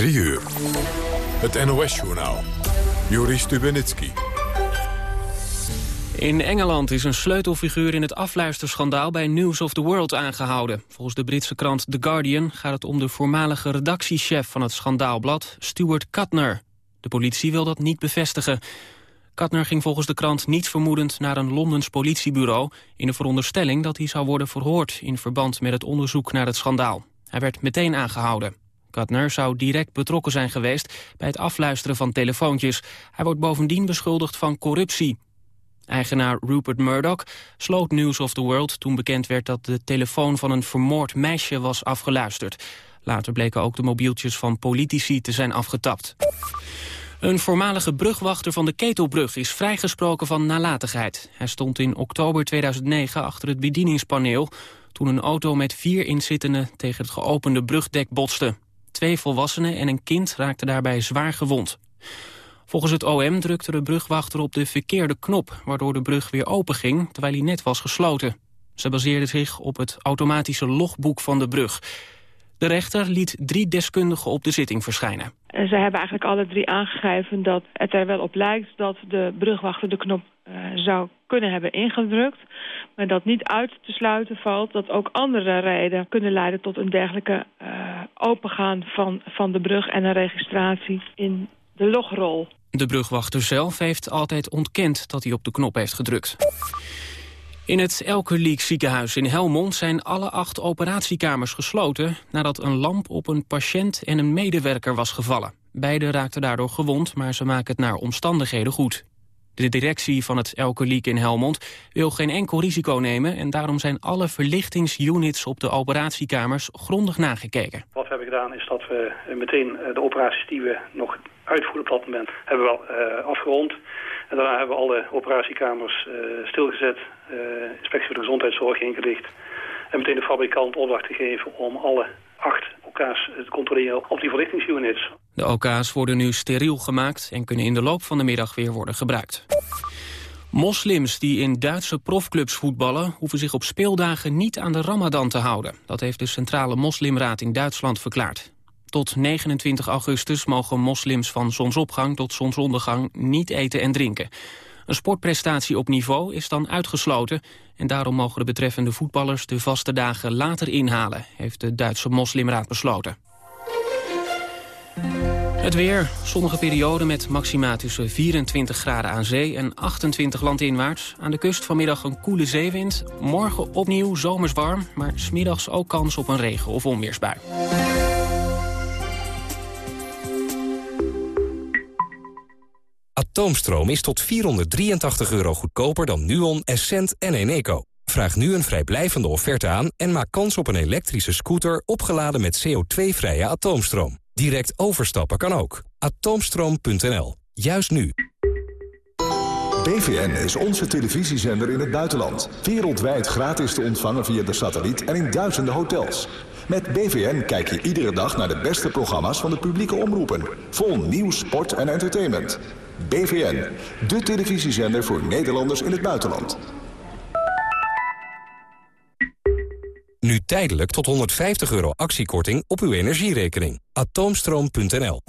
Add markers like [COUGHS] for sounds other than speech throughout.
3 uur. Het NOS-journaal. Joris Stubenitski. In Engeland is een sleutelfiguur in het afluisterschandaal bij News of the World aangehouden. Volgens de Britse krant The Guardian gaat het om de voormalige redactiechef van het schandaalblad, Stuart Cutner. De politie wil dat niet bevestigen. Katner ging volgens de krant niet vermoedend naar een Londens politiebureau... in de veronderstelling dat hij zou worden verhoord... in verband met het onderzoek naar het schandaal. Hij werd meteen aangehouden. Katner zou direct betrokken zijn geweest bij het afluisteren van telefoontjes. Hij wordt bovendien beschuldigd van corruptie. Eigenaar Rupert Murdoch sloot News of the World toen bekend werd dat de telefoon van een vermoord meisje was afgeluisterd. Later bleken ook de mobieltjes van politici te zijn afgetapt. Een voormalige brugwachter van de Ketelbrug is vrijgesproken van nalatigheid. Hij stond in oktober 2009 achter het bedieningspaneel... toen een auto met vier inzittenden tegen het geopende brugdek botste. Twee volwassenen en een kind raakten daarbij zwaar gewond. Volgens het OM drukte de brugwachter op de verkeerde knop... waardoor de brug weer openging, terwijl hij net was gesloten. Ze baseerde zich op het automatische logboek van de brug. De rechter liet drie deskundigen op de zitting verschijnen. En ze hebben eigenlijk alle drie aangegeven dat het er wel op lijkt... dat de brugwachter de knop uh, zou kunnen hebben ingedrukt. Maar dat niet uit te sluiten valt dat ook andere redenen kunnen leiden... tot een dergelijke uh, opengaan van, van de brug en een registratie in de logrol. De brugwachter zelf heeft altijd ontkend dat hij op de knop heeft gedrukt. In het Elkerleek ziekenhuis in Helmond zijn alle acht operatiekamers gesloten... nadat een lamp op een patiënt en een medewerker was gevallen. Beiden raakten daardoor gewond, maar ze maken het naar omstandigheden goed. De directie van het Elkerleek in Helmond wil geen enkel risico nemen... en daarom zijn alle verlichtingsunits op de operatiekamers grondig nagekeken. Wat we hebben gedaan is dat we meteen de operaties die we nog uitvoeren op dat moment... hebben we uh, afgerond... En daarna hebben we alle operatiekamers uh, stilgezet, uh, inspectie voor de gezondheidszorg ingelicht. En meteen de fabrikant opdracht gegeven om alle acht OK's te controleren op die verlichtingsunits. De OK's worden nu steriel gemaakt en kunnen in de loop van de middag weer worden gebruikt. Moslims die in Duitse profclubs voetballen... hoeven zich op speeldagen niet aan de ramadan te houden. Dat heeft de Centrale Moslimraad in Duitsland verklaard. Tot 29 augustus mogen moslims van zonsopgang tot zonsondergang niet eten en drinken. Een sportprestatie op niveau is dan uitgesloten... en daarom mogen de betreffende voetballers de vaste dagen later inhalen... heeft de Duitse moslimraad besloten. Het weer, zonnige periode met maxima tussen 24 graden aan zee en 28 landinwaarts. Aan de kust vanmiddag een koele zeewind. Morgen opnieuw zomers warm, maar smiddags ook kans op een regen- of onweersbui. Atoomstroom is tot 483 euro goedkoper dan Nuon, Essent en Eneco. Vraag nu een vrijblijvende offerte aan en maak kans op een elektrische scooter opgeladen met CO2-vrije atoomstroom. Direct overstappen kan ook. Atoomstroom.nl. Juist nu. BVN is onze televisiezender in het buitenland. Wereldwijd gratis te ontvangen via de satelliet en in duizenden hotels. Met BVN kijk je iedere dag naar de beste programma's van de publieke omroepen. Vol nieuws, sport en entertainment. BVN, de televisiezender voor Nederlanders in het buitenland. Nu tijdelijk tot 150 euro actiekorting op uw energierekening. Atoomstroom.nl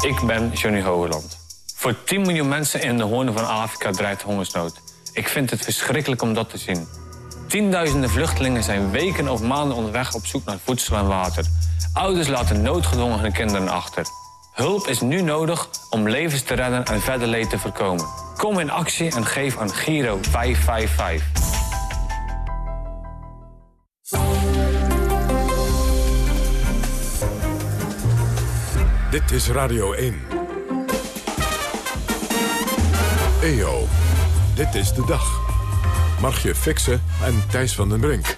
Ik ben Johnny Hogeland. Voor 10 miljoen mensen in de hoorn van Afrika dreigt hongersnood. Ik vind het verschrikkelijk om dat te zien. Tienduizenden vluchtelingen zijn weken of maanden onderweg op zoek naar voedsel en water. Ouders laten noodgedwongen hun kinderen achter. Hulp is nu nodig om levens te redden en verder leed te voorkomen. Kom in actie en geef aan Giro 555. Dit is Radio 1. EO, dit is de dag. Margje Fixen en Thijs van den Brink.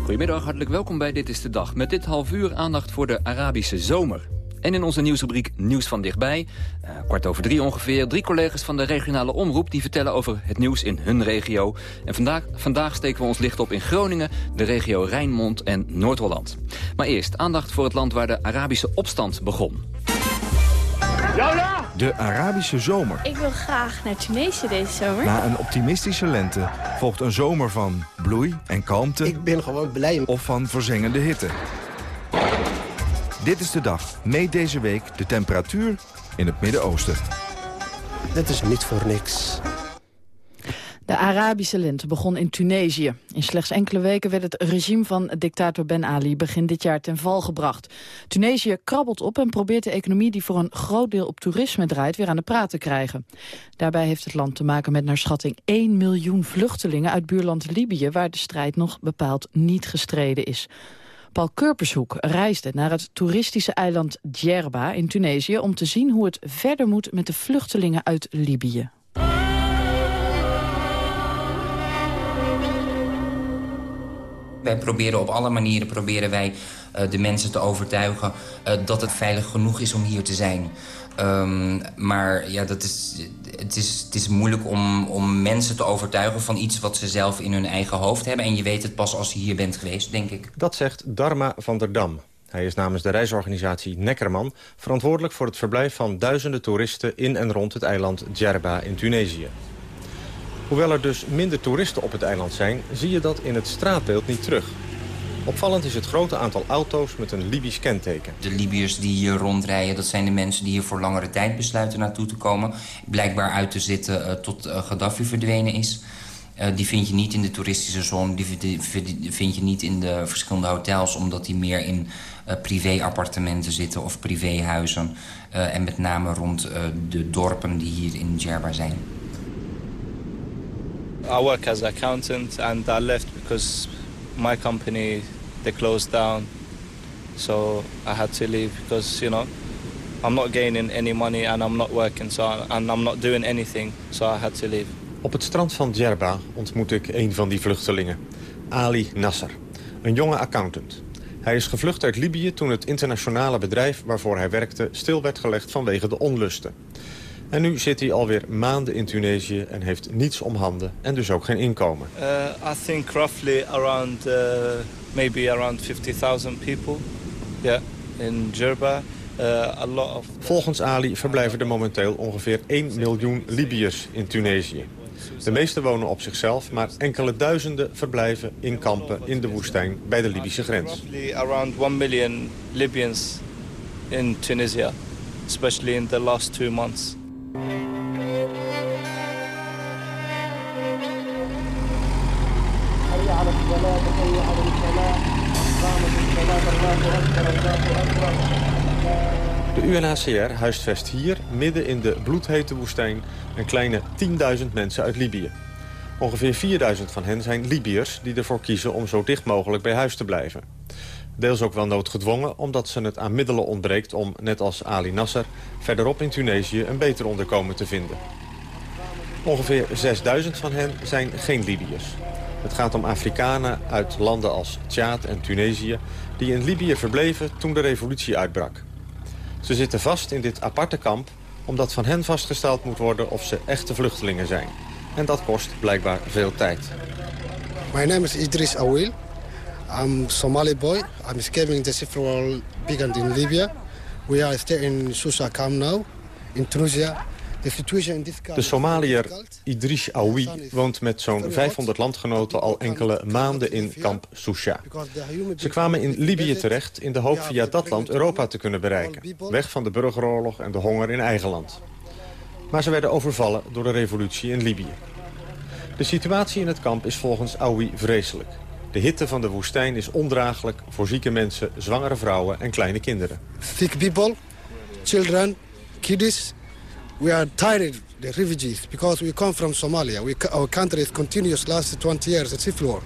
Goedemiddag, hartelijk welkom bij Dit is de Dag. Met dit half uur aandacht voor de Arabische zomer. En in onze nieuwsrubriek Nieuws van dichtbij, uh, kwart over drie ongeveer... drie collega's van de regionale omroep die vertellen over het nieuws in hun regio. En vandaag, vandaag steken we ons licht op in Groningen, de regio Rijnmond en Noord-Holland. Maar eerst aandacht voor het land waar de Arabische opstand begon. De Arabische zomer. Ik wil graag naar Tunesië deze zomer. Na een optimistische lente volgt een zomer van bloei en kalmte. Ik ben gewoon blij. Of van verzengende hitte. Dit is de dag. Meet deze week de temperatuur in het Midden-Oosten. Dit is niet voor niks. De Arabische lente begon in Tunesië. In slechts enkele weken werd het regime van dictator Ben Ali begin dit jaar ten val gebracht. Tunesië krabbelt op en probeert de economie die voor een groot deel op toerisme draait weer aan de praat te krijgen. Daarbij heeft het land te maken met naar schatting 1 miljoen vluchtelingen uit buurland Libië waar de strijd nog bepaald niet gestreden is. Paul Kurpershoek reisde naar het toeristische eiland Djerba in Tunesië om te zien hoe het verder moet met de vluchtelingen uit Libië. Wij proberen op alle manieren proberen wij, uh, de mensen te overtuigen... Uh, dat het veilig genoeg is om hier te zijn. Um, maar ja, dat is, het, is, het is moeilijk om, om mensen te overtuigen van iets... wat ze zelf in hun eigen hoofd hebben. En je weet het pas als je hier bent geweest, denk ik. Dat zegt Dharma van der Dam. Hij is namens de reisorganisatie Neckerman verantwoordelijk voor het verblijf van duizenden toeristen in en rond het eiland Djerba in Tunesië. Hoewel er dus minder toeristen op het eiland zijn... zie je dat in het straatbeeld niet terug. Opvallend is het grote aantal auto's met een Libisch kenteken. De Libiërs die hier rondrijden, dat zijn de mensen die hier voor langere tijd besluiten naartoe te komen. Blijkbaar uit te zitten uh, tot uh, Gaddafi verdwenen is. Uh, die vind je niet in de toeristische zone, die, die vind je niet in de verschillende hotels... omdat die meer in privé-appartementen zitten of privéhuizen. en met name rond de dorpen die hier in Djerba zijn. I work as an accountant and I left because my company, they closed down. So I had to leave because, you know, I'm not gaining any money and I'm not working so I, and I'm not doing anything. So I had to leave. Op het strand van Djerba ontmoet ik een van die vluchtelingen. Ali Nasser, een jonge accountant. Hij is gevlucht uit Libië toen het internationale bedrijf waarvoor hij werkte stil werd gelegd vanwege de onlusten. En nu zit hij alweer maanden in Tunesië en heeft niets om handen en dus ook geen inkomen. Uh, I think roughly around uh, maybe around 50,000 people. Yeah, in Djerba. Uh, a lot of... Volgens Ali verblijven er momenteel ongeveer 1 miljoen Libiërs in Tunesië. De meeste wonen op zichzelf, maar enkele duizenden verblijven in kampen in de woestijn bij de Libische grens. Around 1 million Libyans in Tunisia, especially in the last two months. De UNHCR huisvest hier, midden in de bloedhete woestijn... een kleine 10.000 mensen uit Libië. Ongeveer 4.000 van hen zijn Libiërs die ervoor kiezen om zo dicht mogelijk bij huis te blijven. Deels ook wel noodgedwongen, omdat ze het aan middelen ontbreekt... om, net als Ali Nasser, verderop in Tunesië een beter onderkomen te vinden. Ongeveer 6000 van hen zijn geen Libiërs. Het gaat om Afrikanen uit landen als Tjaad en Tunesië... die in Libië verbleven toen de revolutie uitbrak. Ze zitten vast in dit aparte kamp... omdat van hen vastgesteld moet worden of ze echte vluchtelingen zijn. En dat kost blijkbaar veel tijd. Mijn naam is Idris Awil. I'm Somali boy. I'm escaping the civil war in Libya. We are still in Susa camp now, in Tunisia. De Somaliër Idris Aoui woont met zo'n 500 landgenoten al enkele maanden in kamp Susha. Ze kwamen in Libië terecht in de hoop via dat land Europa te kunnen bereiken. Weg van de burgeroorlog en de honger in eigen land. Maar ze werden overvallen door de revolutie in Libië. De situatie in het kamp is volgens Aoui vreselijk. De hitte van de woestijn is ondraaglijk voor zieke mensen, zwangere vrouwen en kleine kinderen. Sick people, children, kids, we are tired the refugees because we come from Somalia. We, our country is continuous last 20 years, it's civil war.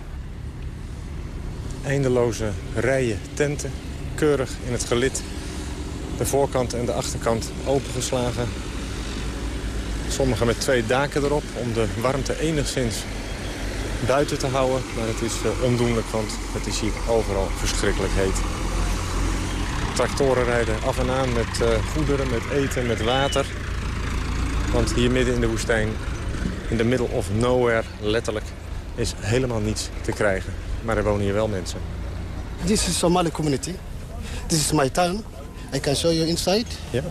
Eindeloze rijen tenten, keurig in het gelid. De voorkant en de achterkant opengeslagen. Sommige met twee daken erop om de warmte enigszins buiten te houden. Maar het is uh, ondoenlijk, want het is hier overal verschrikkelijk heet. Tractoren rijden af en aan met uh, goederen, met eten, met water. Want hier midden in de woestijn, in the middle of nowhere, letterlijk, is helemaal niets te krijgen. Maar er wonen hier wel mensen. This is Somali community. This is my town. I can show you inside. Ja.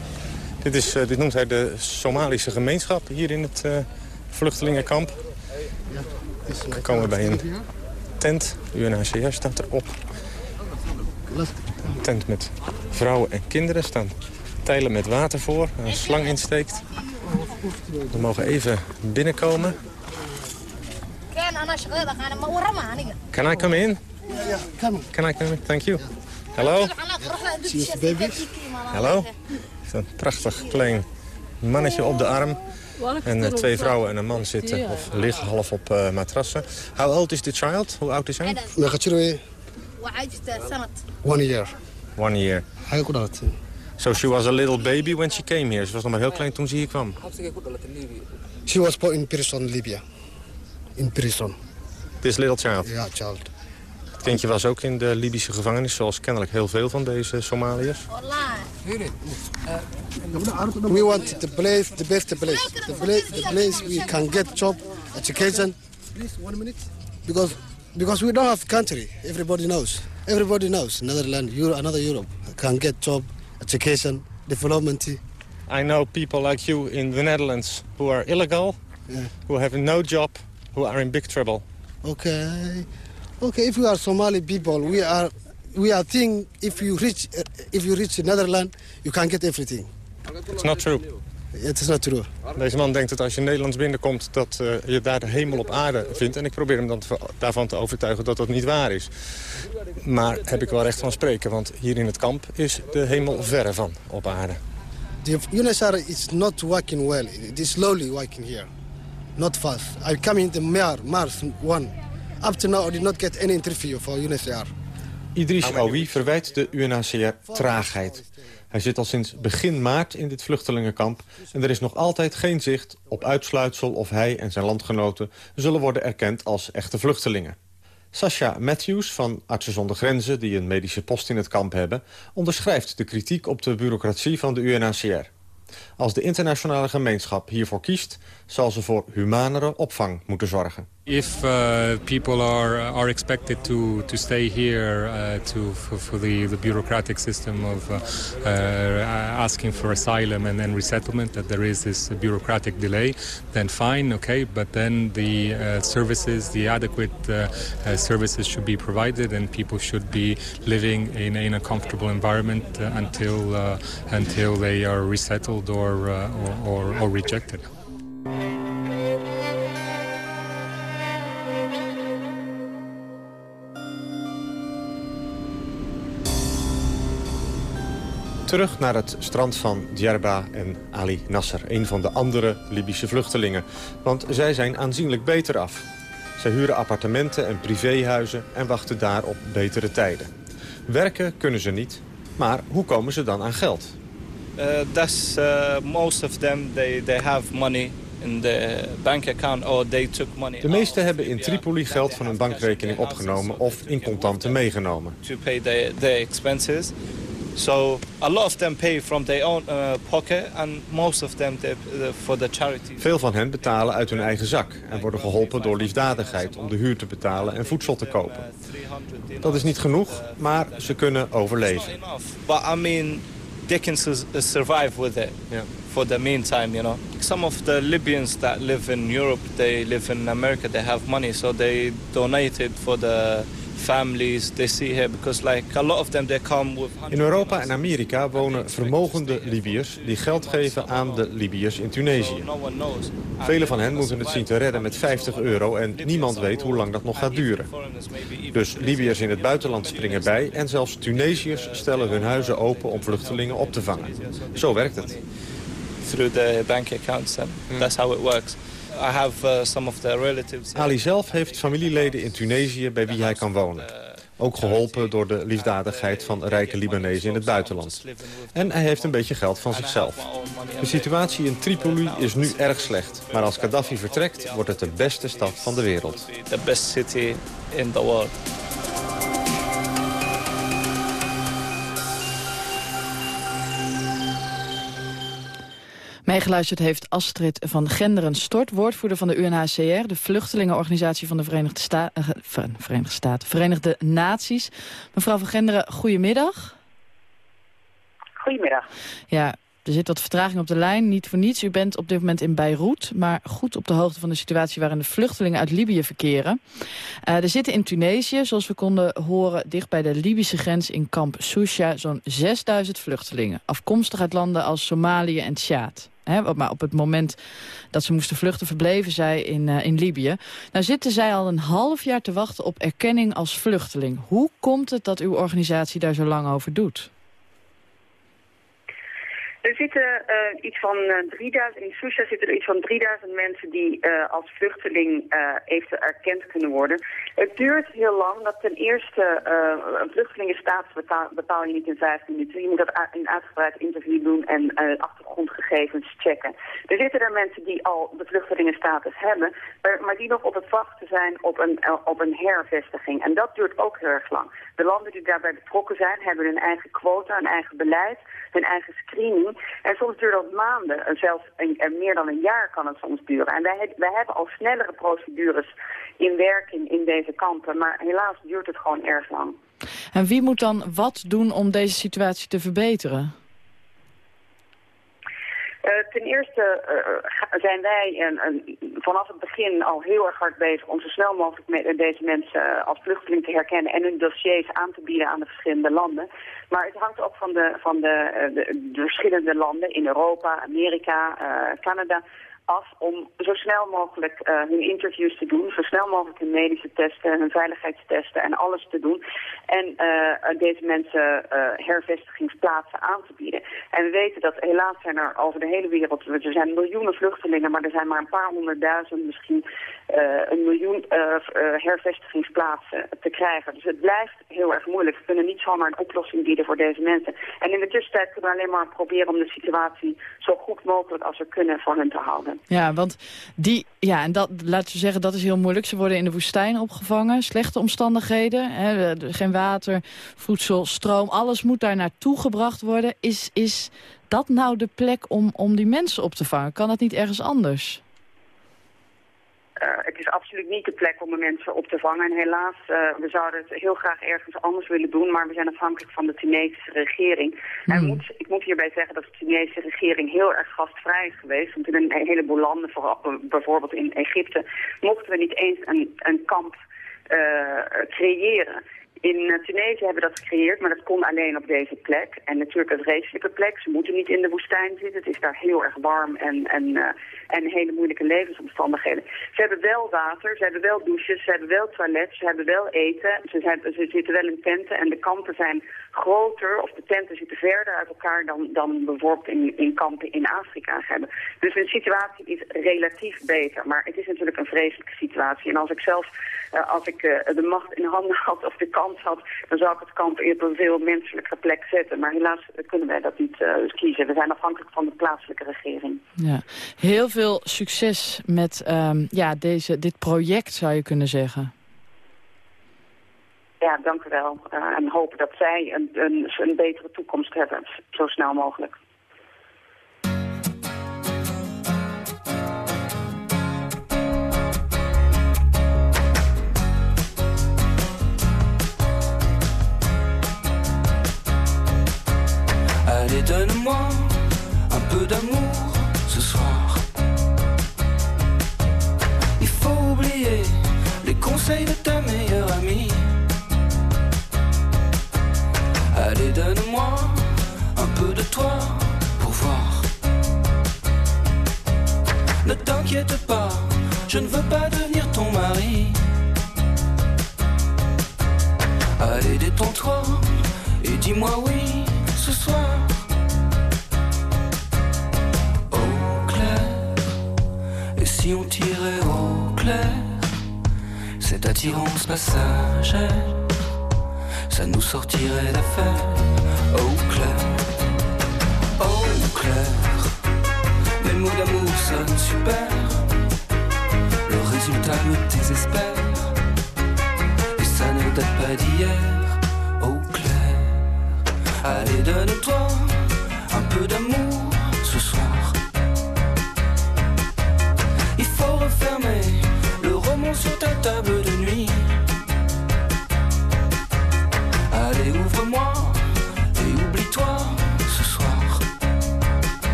Dit, is, dit noemt hij de Somalische gemeenschap hier in het vluchtelingenkamp. We komen bij een tent. UNHCR staat erop. Een tent met vrouwen en kinderen. staan tijlen met water voor. Een slang insteekt. We mogen even binnenkomen. Can I come in? Can I come in? Thank you. Hello? Cheers, babies. Hallo? Een prachtig klein mannetje op de arm. En uh, twee vrouwen en een man zitten of liggen half op uh, matrassen. How old is the child? Hoe oud is hij? One year. One year. So she was a little baby when she came here. Ze was nog maar heel klein toen ze hier kwam. She was born in prison, Libya. In prison. This little child? Ja, child. Het kindje was ook in de Libische gevangenis, zoals kennelijk heel veel van deze Somaliërs. We want the place, the best place. The place, the place we can get job, education. Please, one minute. Because, because we don't have country. Everybody knows. Everybody knows. Netherlands, Euro, another Europe can get job, education, development. I know people like you in the Netherlands who are illegal, yeah. who have no job, who are in big trouble. Okay. Okay, if you are Somali people, we are we are think if you reach if you reach the Netherlands, you can get everything. It's not true. It is true. Deze man denkt dat als je Nederlands binnenkomt... dat uh, je daar de hemel op aarde vindt. En ik probeer hem dan te, daarvan te overtuigen dat dat niet waar is. Maar heb ik wel recht van spreken. Want hier in het kamp is de hemel verre van op aarde. The UNHCR is not working well. It is slowly working here. Not fast. I come in the Mar, Mars 1. Up to now I did not get any interview for UNHCR. Idris Aoui verwijt de UNHCR traagheid. Hij zit al sinds begin maart in dit vluchtelingenkamp... en er is nog altijd geen zicht op uitsluitsel of hij en zijn landgenoten... zullen worden erkend als echte vluchtelingen. Sasha Matthews van Artsen zonder Grenzen, die een medische post in het kamp hebben... onderschrijft de kritiek op de bureaucratie van de UNHCR. Als de internationale gemeenschap hiervoor kiest... zal ze voor humanere opvang moeten zorgen. If uh, people are are expected to to stay here uh, to for, for the the bureaucratic system of uh, uh asking for asylum and then resettlement, that there is this bureaucratic delay, then fine, okay. But then the uh, services, the adequate uh, services should be provided, and people should be living in, in a comfortable environment until until they are resettled or or, or, or rejected. Terug naar het strand van Djerba en Ali Nasser, een van de andere Libische vluchtelingen. Want zij zijn aanzienlijk beter af. Zij huren appartementen en privéhuizen en wachten daar op betere tijden. Werken kunnen ze niet, maar hoe komen ze dan aan geld? Uh, that's uh, most of them they they have money in the bank account or they took money. De meesten hebben in Tripoli geld van hun bankrekening opgenomen of in contanten meegenomen. To pay their, their expenses. So a lot of them pay from their own uh, pocket and most of them they, uh, for the charity. Veel van hen betalen uit hun eigen zak en worden geholpen door liefdadigheid om de huur te betalen en voedsel te kopen. Dat is niet genoeg, maar ze kunnen overleven. But I mean, they can survive with it yeah. for the meantime, you know. Some of the Libyans that live in Europe, they live in America, they have money, so they donated for the families they see here because like a lot of them they come with In Europa en Amerika wonen vermogende Libiërs die geld geven aan de Libiërs in Tunesië. Vele van hen moeten het zien te redden met 50 euro en niemand weet hoe lang dat nog gaat duren. Dus Libiërs in het buitenland springen bij en zelfs Tunesiërs stellen hun huizen open om vluchtelingen op te vangen. Zo werkt het. Through the bank accounts and that's how it works. I have uh, some of the relatives. Ali zelf heeft familieleden in Tunesië bij wie hij kan wonen. Ook geholpen door de liefdadigheid van rijke Libanezen in het buitenland. En hij heeft een beetje geld van zichzelf. De situatie in Tripoli is nu erg slecht. Maar als Gaddafi vertrekt, wordt het de beste stad van de wereld. The best city in the world. Meegeluisterd heeft Astrid van Genderen Stort, woordvoerder van de UNHCR... de vluchtelingenorganisatie van de Verenigde, Sta uh, Verenigde Staten, Verenigde Naties. Mevrouw van Genderen, goedemiddag. Goedemiddag. Ja, Er zit wat vertraging op de lijn, niet voor niets. U bent op dit moment in Beirut, maar goed op de hoogte van de situatie... waarin de vluchtelingen uit Libië verkeren. Uh, er zitten in Tunesië, zoals we konden horen... dicht bij de Libische grens in kamp Sousha zo'n 6000 vluchtelingen. Afkomstig uit landen als Somalië en Tjaad. Maar op het moment dat ze moesten vluchten verbleven zij in, uh, in Libië. Nou zitten zij al een half jaar te wachten op erkenning als vluchteling. Hoe komt het dat uw organisatie daar zo lang over doet? Er zitten uh, iets van uh, eh, 3000, in Susha zitten er iets van 3000 mensen die uh, als vluchteling even erkend kunnen worden. Het duurt heel lang, dat ten eerste een vluchtelingenstatus bepaal, bepaal, je niet in vijf minuten. Je moet dat in uitgebreid interview doen en achtergrondgegevens checken. Er zitten er mensen die al de vluchtelingenstatus hebben, maar, maar die nog op het wachten zijn op een, op een hervestiging. En dat duurt ook heel erg lang. De landen die daarbij betrokken zijn, hebben hun eigen quota, een eigen beleid, hun eigen screening. En soms duurt dat maanden, en zelfs een, meer dan een jaar kan het soms duren. En wij, wij hebben al snellere procedures in werking in deze kampen, maar helaas duurt het gewoon erg lang. En wie moet dan wat doen om deze situatie te verbeteren? Uh, ten eerste uh, zijn wij vanaf het begin al heel erg hard bezig om zo snel mogelijk met, deze mensen als vluchteling te herkennen en hun dossiers aan te bieden aan de verschillende landen. Maar het hangt ook van de, van de, de, de verschillende landen in Europa, Amerika, Canada af om zo snel mogelijk uh, hun interviews te doen, zo snel mogelijk hun medische testen, hun veiligheidstesten en alles te doen. En uh, deze mensen uh, hervestigingsplaatsen aan te bieden. En we weten dat helaas zijn er over de hele wereld, er zijn miljoenen vluchtelingen, maar er zijn maar een paar honderdduizend, misschien een miljoen hervestigingsplaatsen te krijgen. Dus het blijft heel erg moeilijk. We kunnen niet zomaar een oplossing bieden voor deze mensen. En in de tussentijd kunnen we alleen maar proberen om de situatie zo goed mogelijk als we kunnen voor hen te houden. Ja, want die, ja, en dat, laten we zeggen, dat is heel moeilijk. Ze worden in de woestijn opgevangen, slechte omstandigheden, hè, geen water, voedsel, stroom, alles moet daar naartoe gebracht worden. Is, is dat nou de plek om, om die mensen op te vangen? Kan dat niet ergens anders? Uh, het is absoluut niet de plek om de mensen op te vangen. En helaas, uh, we zouden het heel graag ergens anders willen doen, maar we zijn afhankelijk van de Tunesische regering. En hmm. moet, ik moet hierbij zeggen dat de Tunesische regering heel erg gastvrij is geweest. Want in een heleboel landen, vooral, bijvoorbeeld in Egypte, mochten we niet eens een, een kamp uh, creëren. In eh, Tunesië hebben we dat gecreëerd, maar dat kon alleen op deze plek. En natuurlijk een vreselijke plek. Ze moeten niet in de woestijn zitten. Het is daar heel erg warm en, en, uh, en hele moeilijke levensomstandigheden. Ze hebben wel water, ze hebben wel douches, ze hebben wel toilets, ze hebben wel eten. Ze, ze zitten wel in tenten en de kampen zijn groter, of de tenten zitten verder uit elkaar dan, dan bijvoorbeeld in, in kampen in Afrika hebben. Dus hun situatie is relatief beter. Maar het is natuurlijk een vreselijke situatie. En als ik zelf, uh, als ik uh, de macht in handen had of de kans had, dan zou ik het kamp op een veel menselijke plek zetten. Maar helaas kunnen wij dat niet uh, kiezen. We zijn afhankelijk van de plaatselijke regering. Ja. Heel veel succes met um, ja, deze, dit project, zou je kunnen zeggen. Ja, dank u wel. Uh, en hopen dat zij een, een, een betere toekomst hebben, zo snel mogelijk. Allez, donne-moi un peu d'amour ce soir. Il faut oublier les conseils de ta meilleure amie. Donne-moi un peu de toi pour voir. Ne t'inquiète pas, je ne veux pas devenir ton mari. Allez, détends-toi et dis-moi oui ce soir. si on tirait au clair cette attirance passagère, ça nous sortirait d'affaire au clair, au clair. Mes mots d'amour sonnent super, le résultat me désespère, et ça ne date pas d'hier, au clair. Allez, donne-toi un peu d'amour ce soir. le roman sur ta table de nuit.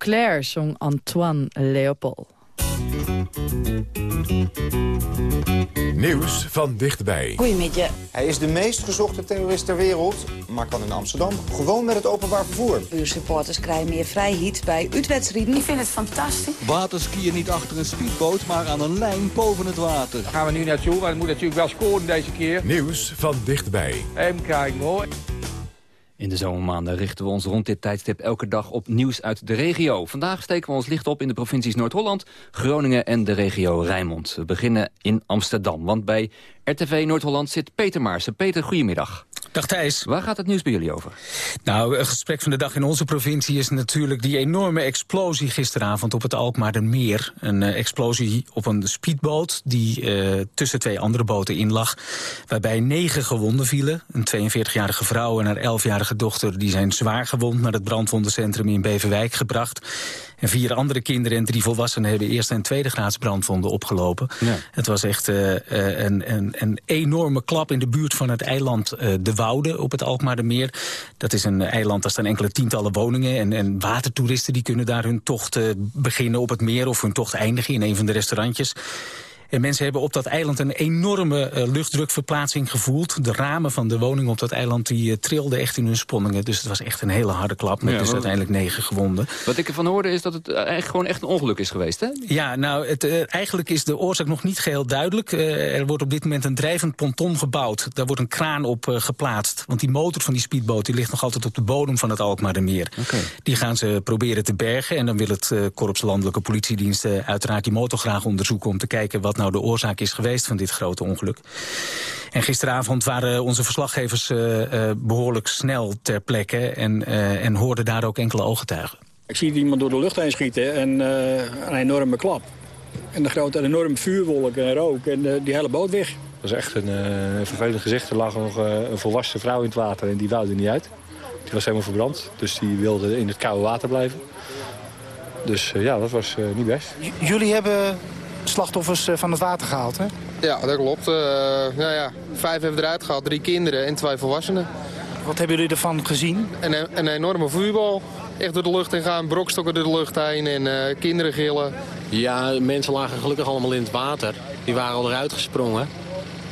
Claire zong Antoine Leopold. Nieuws van dichtbij. Goedemiddag. Hij is de meest gezochte terrorist ter wereld, maar kan in Amsterdam gewoon met het openbaar vervoer. Uw supporters krijgen meer vrijheid bij uitwedstrijden. Ik vind het fantastisch. Waterskiën niet achter een speedboot, maar aan een lijn boven het water. Daar gaan we nu naartoe, want het moet natuurlijk wel scoren deze keer. Nieuws van dichtbij. Even kijken hoor. In de zomermaanden richten we ons rond dit tijdstip elke dag op nieuws uit de regio. Vandaag steken we ons licht op in de provincies Noord-Holland, Groningen en de regio Rijnmond. We beginnen in Amsterdam, want bij RTV Noord-Holland zit Peter Maarsen. Peter, goedemiddag. Dag Thijs. Waar gaat het nieuws bij jullie over? Nou, het gesprek van de dag in onze provincie is natuurlijk die enorme explosie gisteravond op het Alkmaardermeer. Een uh, explosie op een speedboot die uh, tussen twee andere boten in lag. Waarbij negen gewonden vielen. Een 42-jarige vrouw en haar 11-jarige dochter die zijn zwaar gewond naar het brandwondencentrum in Beverwijk gebracht. En vier andere kinderen en drie volwassenen hebben eerste en tweede graads brandwonden opgelopen. Ja. Het was echt uh, een, een, een enorme klap in de buurt van het eiland uh, De Woude op het Alkmaardermeer. Dat is een eiland, daar staan enkele tientallen woningen. En, en watertoeristen die kunnen daar hun tocht uh, beginnen op het meer of hun tocht eindigen in een van de restaurantjes. En mensen hebben op dat eiland een enorme uh, luchtdrukverplaatsing gevoeld. De ramen van de woningen op dat eiland die uh, trilden echt in hun sponningen. Dus het was echt een hele harde klap met ja, dus uiteindelijk negen gewonden. Wat ik ervan hoorde is dat het eigenlijk gewoon echt een ongeluk is geweest, hè? Ja, nou, het, uh, eigenlijk is de oorzaak nog niet geheel duidelijk. er wordt op dit moment een drijvend ponton gebouwd. Daar wordt een kraan op geplaatst. Want die motor van die speedboot die ligt nog altijd op de bodem van het Alkmaardermeer. Okay. Die gaan ze proberen te bergen. En dan wil het Korps Landelijke Politiediensten uiteraard die motor graag onderzoeken... om te kijken wat nou de oorzaak is geweest van dit grote ongeluk. En gisteravond waren onze verslaggevers uh, uh, behoorlijk snel ter plekke... En, uh, en hoorden daar ook enkele ooggetuigen. Ik zie iemand door de lucht heen schieten en een enorme klap. En een grote, een enorme vuurwolk en rook en die hele boot weg. Dat was echt een, een vervelend gezicht. Er lag nog een volwassen vrouw in het water en die wou er niet uit. Die was helemaal verbrand, dus die wilde in het koude water blijven. Dus ja, dat was niet best. J jullie hebben slachtoffers van het water gehaald, hè? Ja, dat klopt. Uh, nou ja, vijf hebben we eruit gehaald, drie kinderen en twee volwassenen. Wat hebben jullie ervan gezien? Een, een enorme vuurbal. Echt door de lucht heen gaan, brokstokken door de lucht heen en uh, kinderen gillen. Ja, mensen lagen gelukkig allemaal in het water. Die waren al eruit gesprongen.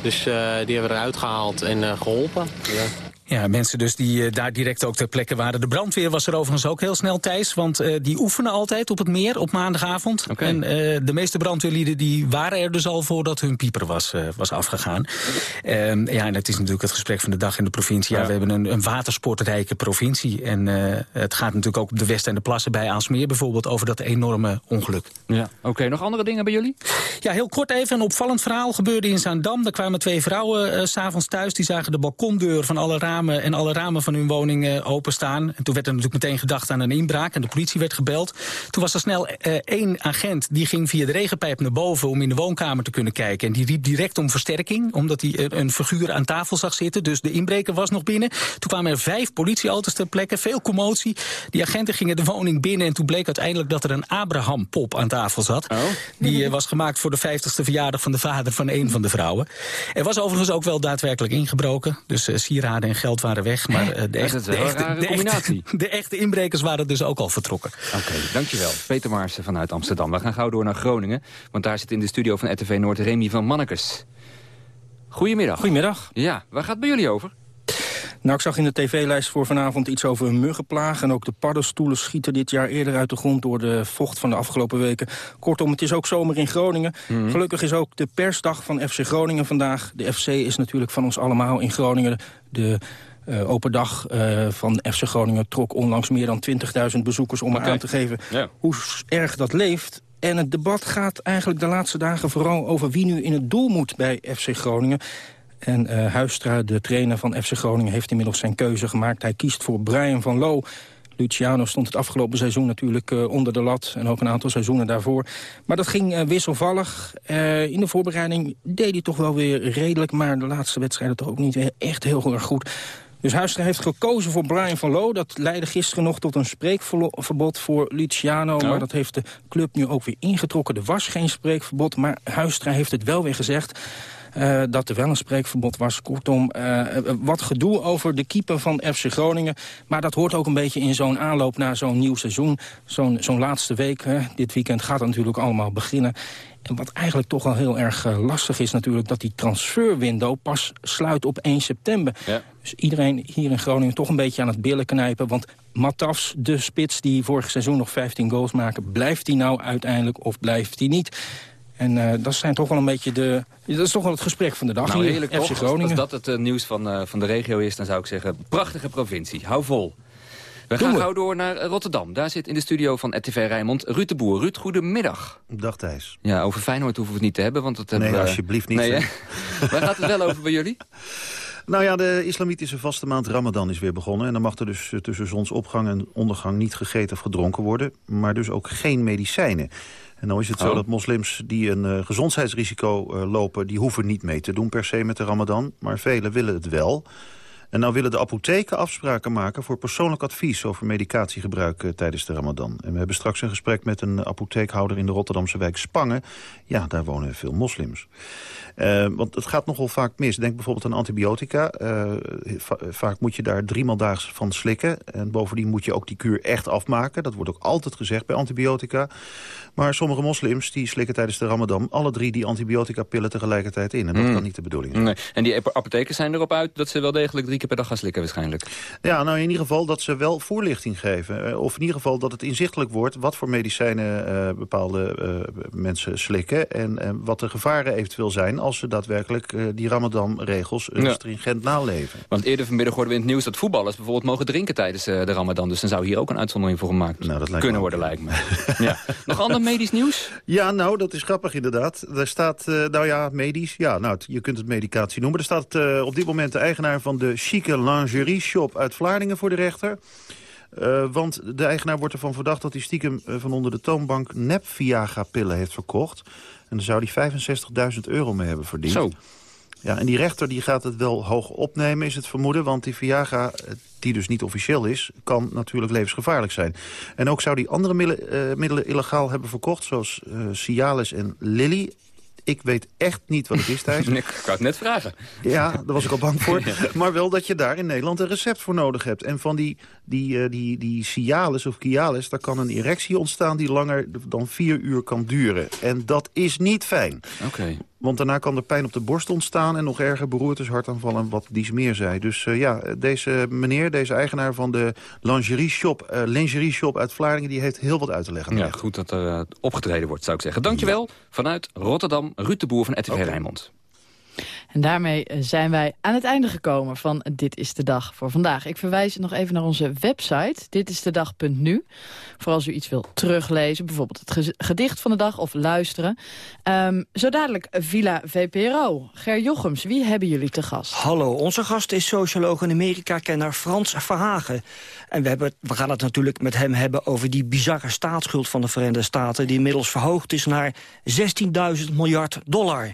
Dus uh, die hebben we eruit gehaald en geholpen. Ja. Ja, mensen dus die uh, daar direct ook ter plekke waren. De brandweer was er overigens ook heel snel, Thijs. Want uh, die oefenen altijd op het meer op maandagavond. Okay. En uh, de meeste brandweerlieden die waren er dus al voordat hun pieper was, was afgegaan. ja, en het is natuurlijk het gesprek van de dag in de provincie. Ja, ja. we hebben een, een watersportrijke provincie. En het gaat natuurlijk ook op de West en de Plassen bij Aalsmeer bijvoorbeeld... over dat enorme ongeluk. Ja, oké. Okay. Nog andere dingen bij jullie? Ja, heel kort even. Een opvallend verhaal gebeurde in Zaandam. Daar kwamen twee vrouwen s s'avonds thuis. Die zagen de balkondeur van alle ramen en alle ramen van hun woning uh, openstaan. En toen werd er natuurlijk meteen gedacht aan een inbraak en de politie werd gebeld. Toen was er snel uh, één agent die ging via de regenpijp naar boven om in de woonkamer te kunnen kijken. En die riep direct om versterking, omdat hij een, figuur aan tafel zag zitten. Dus de inbreker was nog binnen. Toen kwamen er vijf politieauto's ter plekke, veel commotie. Die agenten gingen de woning binnen en toen bleek uiteindelijk dat er een Abraham-pop aan tafel zat. Oh. Die uh, was gemaakt voor de vijftigste verjaardag van de vader van een van de vrouwen. Er was overigens ook wel daadwerkelijk ingebroken. Dus sieraden en geld waren weg, maar uh, de, echt, de, echte, de, echte, [LAUGHS] de, echte, inbrekers waren dus ook al vertrokken. Oké, okay, dankjewel. Peter Maarsen vanuit Amsterdam. We gaan gauw door naar Groningen, want daar zit in de studio van RTV Noord Remy van Mannekes. Goedemiddag. Goedemiddag. Ja, waar gaat het bij jullie over? Nou, ik zag in de tv-lijst voor vanavond iets over een muggenplaag. En ook de paddenstoelen schieten dit jaar eerder uit de grond... door de vocht van de afgelopen weken. Kortom, het is ook zomer in Groningen. Mhm. Gelukkig is ook de persdag van FC Groningen vandaag. De FC is natuurlijk van ons allemaal in Groningen. De eh, open dag eh, van FC Groningen trok onlangs meer dan 20.000 bezoekers... om maar Oké. aan te geven hoe erg dat leeft. En het debat gaat eigenlijk de laatste dagen vooral over wie nu in het doel moet bij FC Groningen. En eh Huistra, de trainer van FC Groningen, heeft inmiddels zijn keuze gemaakt. Hij kiest voor Brian van Loo. Luciano stond het afgelopen seizoen natuurlijk eh, onder de lat. En ook een aantal seizoenen daarvoor. Maar dat ging eh, wisselvallig. In de voorbereiding deed hij toch wel weer redelijk. Maar de laatste wedstrijden toch ook niet echt heel erg goed. Dus Huistra heeft gekozen voor Brian van Loo. Dat leidde gisteren nog tot een spreekverbod voor Luciano. Oh. Maar dat heeft de club nu ook weer ingetrokken. Er was geen spreekverbod, maar Huistra heeft het wel weer gezegd. Eh, dat er wel een spreekverbod was. Kortom, eh, wat gedoe over de keeper van FC Groningen. Maar dat hoort ook een beetje in zo'n aanloop naar zo'n nieuw seizoen. Zo'n zo'n laatste week. Hè. Dit weekend gaat het natuurlijk allemaal beginnen. En wat eigenlijk toch wel heel erg eh, lastig is natuurlijk... dat die transferwindow pas sluit op 1 september. Ja. Dus iedereen hier in Groningen toch een beetje aan het billen knijpen. Want Matafs, de spits die vorig seizoen nog 15 goals maken... blijft hij nou uiteindelijk of blijft hij niet? En eh, dat zijn toch wel een beetje de... Dat is toch wel het gesprek van de dag Nou, hier, heerlijk FC toch? Als, Groningen. als dat het eh, nieuws van, eh, van de regio is, dan zou ik zeggen... prachtige provincie, hou vol. We Doen gaan we. gauw door naar Rotterdam. Daar zit in de studio van RTV Rijnmond Ruud de Boer. Ruud, goedemiddag. Dag Thijs. Ja, over Feyenoord hoeven we het niet te hebben, want dat hebben Nee, we... alsjeblieft niet, Nee? [LAUGHS] Waar gaat het wel over bij jullie? [LAUGHS] Nou ja, de islamitische vaste maand Ramadan is weer begonnen. En dan mag er dus tussen zonsopgang en ondergang niet gegeten of gedronken worden. Maar dus ook geen medicijnen. En nou is het zo Oh. dat moslims die een eh, gezondheidsrisico eh, lopen... die hoeven niet mee te doen per se met de Ramadan. Maar velen willen het wel. En nou willen de apotheken afspraken maken voor persoonlijk advies... over medicatiegebruik eh, tijdens de Ramadan. En we hebben straks een gesprek met een apotheekhouder in de Rotterdamse wijk Spangen. Ja, daar wonen veel moslims. Eh, want het gaat nogal vaak mis. Denk bijvoorbeeld aan antibiotica. Eh, va- vaak moet je daar driemaal daags van slikken. En bovendien moet je ook die kuur echt afmaken. Dat wordt ook altijd gezegd bij antibiotica. Maar sommige moslims die slikken tijdens de ramadan... alle drie die antibiotica-pillen tegelijkertijd in. En dat Mm. kan niet de bedoeling zijn. Nee. En die ap- apothekers zijn erop uit dat ze wel degelijk drie keer per dag gaan slikken waarschijnlijk. Ja, nou in ieder geval dat ze wel voorlichting geven. Eh, Of in ieder geval dat het inzichtelijk wordt... wat voor medicijnen eh, bepaalde eh, mensen slikken... En, wat de gevaren eventueel zijn... als ze daadwerkelijk die ramadan-regels Ja. stringent naleven. Want eerder vanmiddag hoorden we in het nieuws dat voetballers bijvoorbeeld mogen drinken tijdens de ramadan. Dus dan zou hier ook een uitzondering voor gemaakt Nou, lijkt kunnen worden, lijkt me. ja. [LAUGHS] Nog ander medisch nieuws? Ja, nou, dat is grappig inderdaad. Er staat, nou ja, medisch. Ja, nou, je kunt het medicatie noemen. Er staat op dit moment de eigenaar van de chique lingerie shop uit Vlaardingen voor de rechter. Eh, want de eigenaar wordt ervan verdacht dat hij stiekem eh, van onder de toonbank nep Viagra-pillen heeft verkocht. En daar zou hij 65.000 euro mee hebben verdiend. Zo. Ja, en die rechter die gaat het wel hoog opnemen, is het vermoeden. Want die Viagra, eh, die dus niet officieel is, kan natuurlijk levensgevaarlijk zijn. En ook zou die andere middelen, middelen illegaal hebben verkocht, zoals eh, Cialis en Lilly. Ik weet echt niet wat het is, Thijs. [LAUGHS] Ik kan het net vragen. Ja, daar was ik al bang voor. [LAUGHS] Maar wel dat je daar in Nederland een recept voor nodig hebt. En van die, die, eh, die, die Cialis of Cialis, daar kan een erectie ontstaan... die langer dan vier uur kan duren. En dat is niet fijn. Oké. Want daarna kan er pijn op de borst ontstaan... en nog erger beroertes, hartaanvallen, wat Dies meer zei. Dus eh, ja, deze meneer, deze eigenaar van de lingerie shop, eh, lingerie shop uit Vlaardingen... die heeft heel wat uit te leggen. Ja, goed dat er eh, opgetreden wordt, zou ik zeggen. Dankjewel. Vanuit Rotterdam, Ruud de Boer van RTV Rijnmond. En daarmee eh, zijn wij aan het einde gekomen van Dit is de Dag voor vandaag. Ik verwijs nog even naar onze website, ditistedag.nu. Voor als u iets wilt teruglezen, bijvoorbeeld het gedicht van de dag of luisteren. Ehm, zo dadelijk Villa VPRO. Ger Jochems, wie hebben jullie te gast? Hallo, onze gast is socioloog en Amerika-kenner Frans Verhagen. En we, hebben, we gaan het natuurlijk met hem hebben over die bizarre staatsschuld van de Verenigde Staten... die inmiddels verhoogd is naar 16.000 miljard dollar.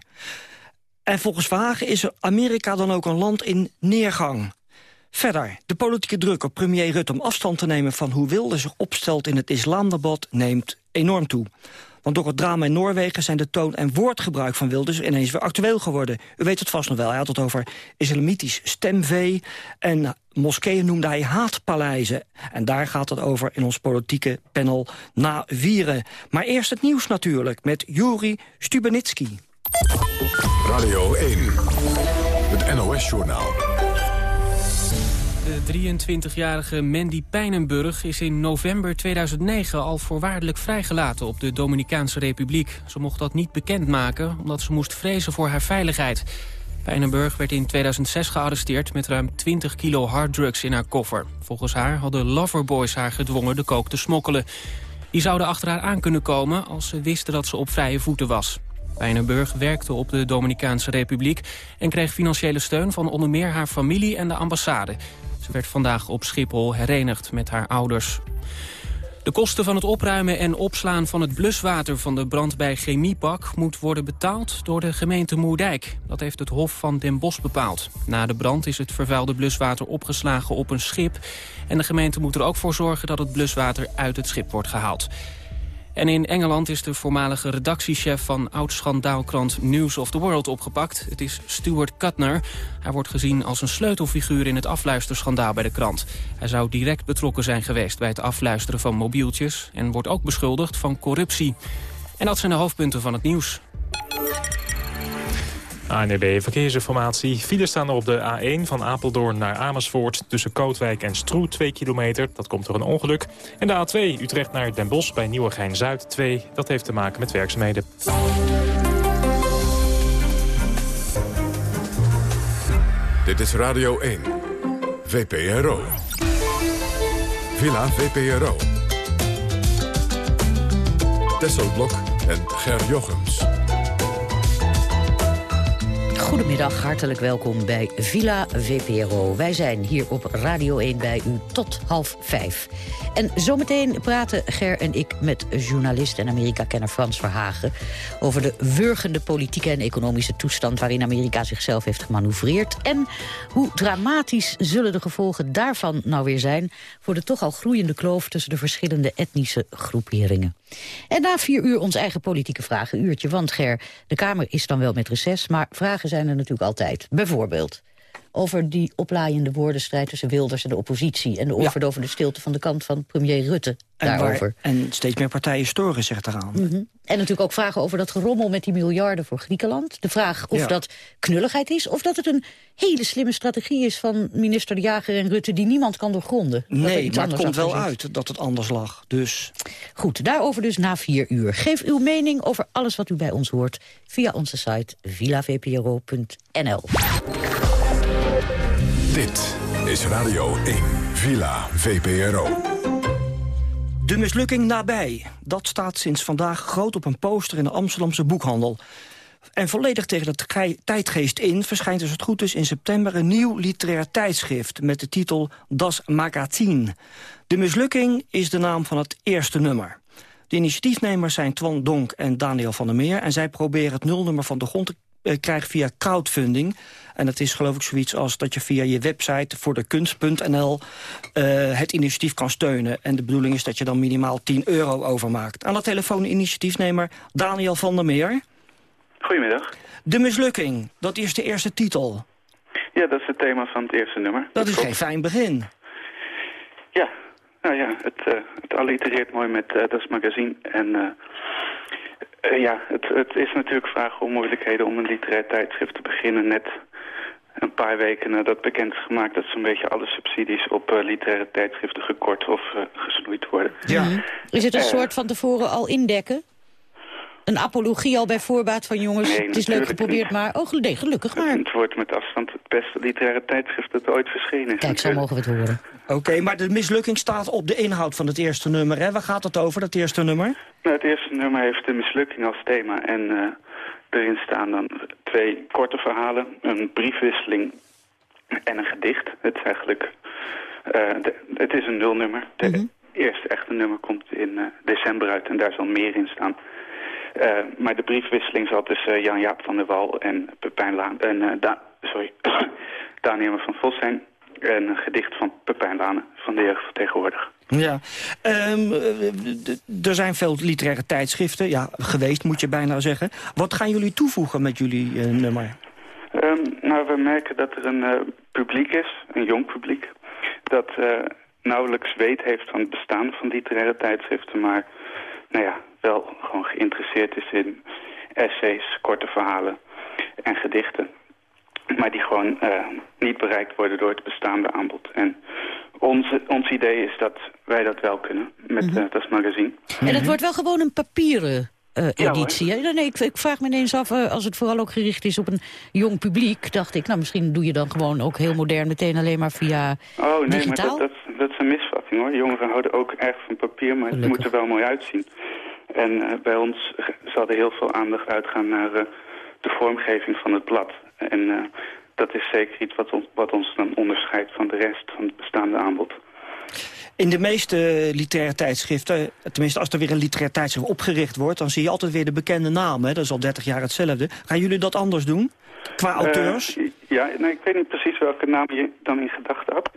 En volgens Verhagen is Amerika dan ook een land in neergang. Verder, de politieke druk op premier Rutte om afstand te nemen... van hoe Wilde zich opstelt in het islamdebat neemt enorm toe. Want door het drama in Noorwegen zijn de toon- en woordgebruik van Wilders ineens weer actueel geworden. U weet het vast nog wel, hij had het over islamitisch stemvee... en moskeeën noemde hij haatpaleizen. En daar gaat het over in ons politieke panel na vieren. Maar eerst het nieuws natuurlijk, met Juri Stubenitski. Radio 1, het NOS-journaal. De 23-jarige Mandy Pijnenburg is in november 2009 al voorwaardelijk vrijgelaten op de Dominicaanse Republiek. Ze mocht dat niet bekendmaken omdat ze moest vrezen voor haar veiligheid. Pijnenburg werd in 2006 gearresteerd met ruim 20 kilo harddrugs in haar koffer. Volgens haar hadden loverboys haar gedwongen de kook te smokkelen. Die zouden achter haar aan kunnen komen als ze wisten dat ze op vrije voeten was. Pijnenburg werkte op de Dominicaanse Republiek... en kreeg financiële steun van onder meer haar familie en de ambassade. Ze werd vandaag op Schiphol herenigd met haar ouders. De kosten van het opruimen en opslaan van het bluswater van de brand bij Chemiepak moet worden betaald door de gemeente Moerdijk. Dat heeft het Hof van Den Bosch bepaald. Na de brand is het vervuilde bluswater opgeslagen op een schip. En de gemeente moet er ook voor zorgen dat het bluswater uit het schip wordt gehaald. En in Engeland is de voormalige redactiechef van oud-schandaalkrant News of the World opgepakt. Het is Stuart Cutner. Hij wordt gezien als een sleutelfiguur in het afluisterschandaal bij de krant. Hij zou direct betrokken zijn geweest bij het afluisteren van mobieltjes... en wordt ook beschuldigd van corruptie. En dat zijn de hoofdpunten van het nieuws. ANEB Verkeersinformatie. Files staan er op de A1 van Apeldoorn naar Amersfoort... tussen Kootwijk en Stroe, 2 kilometer. Dat komt door een ongeluk. En de A2 Utrecht naar Den Bosch bij Nieuwegein-Zuid, 2. Dat heeft te maken met werkzaamheden. Dit is Radio 1. VPRO. Villa VPRO. Tesselblok en Ger Jochems. Goedemiddag, hartelijk welkom bij Villa VPRO. Wij zijn hier op Radio 1 bij u tot half vijf. En zometeen praten Ger en ik met journalist en Amerika-kenner Frans Verhagen... over de wurgende politieke en economische toestand... waarin Amerika zichzelf heeft gemanoeuvreerd. En hoe dramatisch zullen de gevolgen daarvan nou weer zijn... voor de toch al groeiende kloof tussen de verschillende etnische groeperingen. En na vier uur ons eigen politieke vragenuurtje. Want Ger, de Kamer is dan wel met reces... maar vragen zijn er natuurlijk altijd. Bijvoorbeeld over die oplaaiende woordenstrijd tussen Wilders en de oppositie... en de oorverdovende stilte van de kant van premier Rutte daarover. En, steeds meer partijen storen zich eraan. Mm En natuurlijk ook vragen over dat gerommel met die miljarden voor Griekenland. De vraag of dat knulligheid is... of dat het een hele slimme strategie is van minister De Jager en Rutte... die niemand kan doorgronden. Nee, maar het komt wel uit dat het anders lag. Dus... Goed, daarover dus na vier uur. Geef uw mening over alles wat u bij ons hoort... via onze site villavpro.nl. Dit is Radio 1, Villa VPRO. De mislukking nabij. Dat staat sinds vandaag groot op een poster in de Amsterdamse boekhandel. En volledig tegen de tijdgeest in verschijnt dus het goed is in september... een nieuw literair tijdschrift met de titel Das Magazin. De mislukking is de naam van het eerste nummer. De initiatiefnemers zijn Twan Donk en Daniel van der Meer... en zij proberen het nulnummer van de grond te eh, krijgen via crowdfunding. En dat is geloof ik zoiets als dat je via je website voor de kunst.nl uh, het initiatief kan steunen. En de bedoeling is dat je dan minimaal 10 euro overmaakt. Aan de telefoon initiatiefnemer Daniel van der Meer. Goedemiddag. De mislukking, dat is de eerste titel. Ja, dat is het thema van het eerste nummer. Dat, is geen fijn begin. Ja, nou ja, het, uh, het allitereert mooi met uh, das magazine. En uh, ja, het, het is natuurlijk vragen om moeilijkheden om een literair tijdschrift te beginnen. Net een paar weken nadat bekend is gemaakt dat zo'n beetje alle subsidies op uh, literaire tijdschriften gekort of uh, gesnoeid worden. Ja. Is het een soort van tevoren al indekken? Een apologie al bij voorbaat van jongens, nee, het is leuk geprobeerd, niet. maar... Oh, nee, gelukkig maar. Het wordt met afstand het beste literaire tijdschrift dat ooit verschenen is. Kijk, zo mogen we het horen. Oké, okay, maar de mislukking staat op de inhoud van het eerste nummer, hè? Waar gaat het over, dat eerste nummer? Nou, het eerste nummer heeft de mislukking als thema en... Uh, erin staan dan twee korte verhalen, een briefwisseling en een gedicht. Het is eigenlijk, uh, de, het is een nulnummer. De mm -hmm. eerste echte nummer komt in uh, december uit en daar zal meer in staan. Uh, maar de briefwisseling zal tussen Jan-Jaap van der Wal en Pepijn Laan en da sorry, [COUGHS] Daniel van Vos zijn. En een gedicht van Pepijn Lane van de jeugd tegenwoordig. Ja, um, er zijn veel literaire tijdschriften, ja, geweest moet je bijna zeggen. Wat gaan jullie toevoegen met jullie uh, nummer? Um, nou, we merken dat er een uh, publiek is, een jong publiek... dat nauwelijks weet heeft van het bestaan van literaire tijdschriften... maar nou ja, wel gewoon geïnteresseerd is in essays, korte verhalen en gedichten. Maar die gewoon niet bereikt worden door het bestaande aanbod. En onze, ons idee is dat wij dat wel kunnen met mm dat magazine. En het wordt wel gewoon een papieren uh, editie. Ja, nee, ik, ik, vraag me ineens af, uh, als het vooral ook gericht is op een jong publiek... dacht ik, nou misschien doe je dan gewoon ook heel modern meteen alleen maar via Oh nee, digitaal. maar dat, dat, dat, is een misvatting hoor. Jongeren houden ook erg van papier, maar het moet er wel mooi uitzien. En uh, bij ons zal er heel veel aandacht uitgaan naar de vormgeving van het blad. En dat is zeker iets wat ons, wat ons dan onderscheidt van de rest van het bestaande aanbod. In de meeste literaire tijdschriften, tenminste als er weer een literair tijdschrift opgericht wordt... dan zie je altijd weer de bekende namen. Dat is al 30 jaar hetzelfde. Gaan jullie dat anders doen? Qua Eh, auteurs? ja, nee, ik weet niet precies welke naam je dan in gedachten had.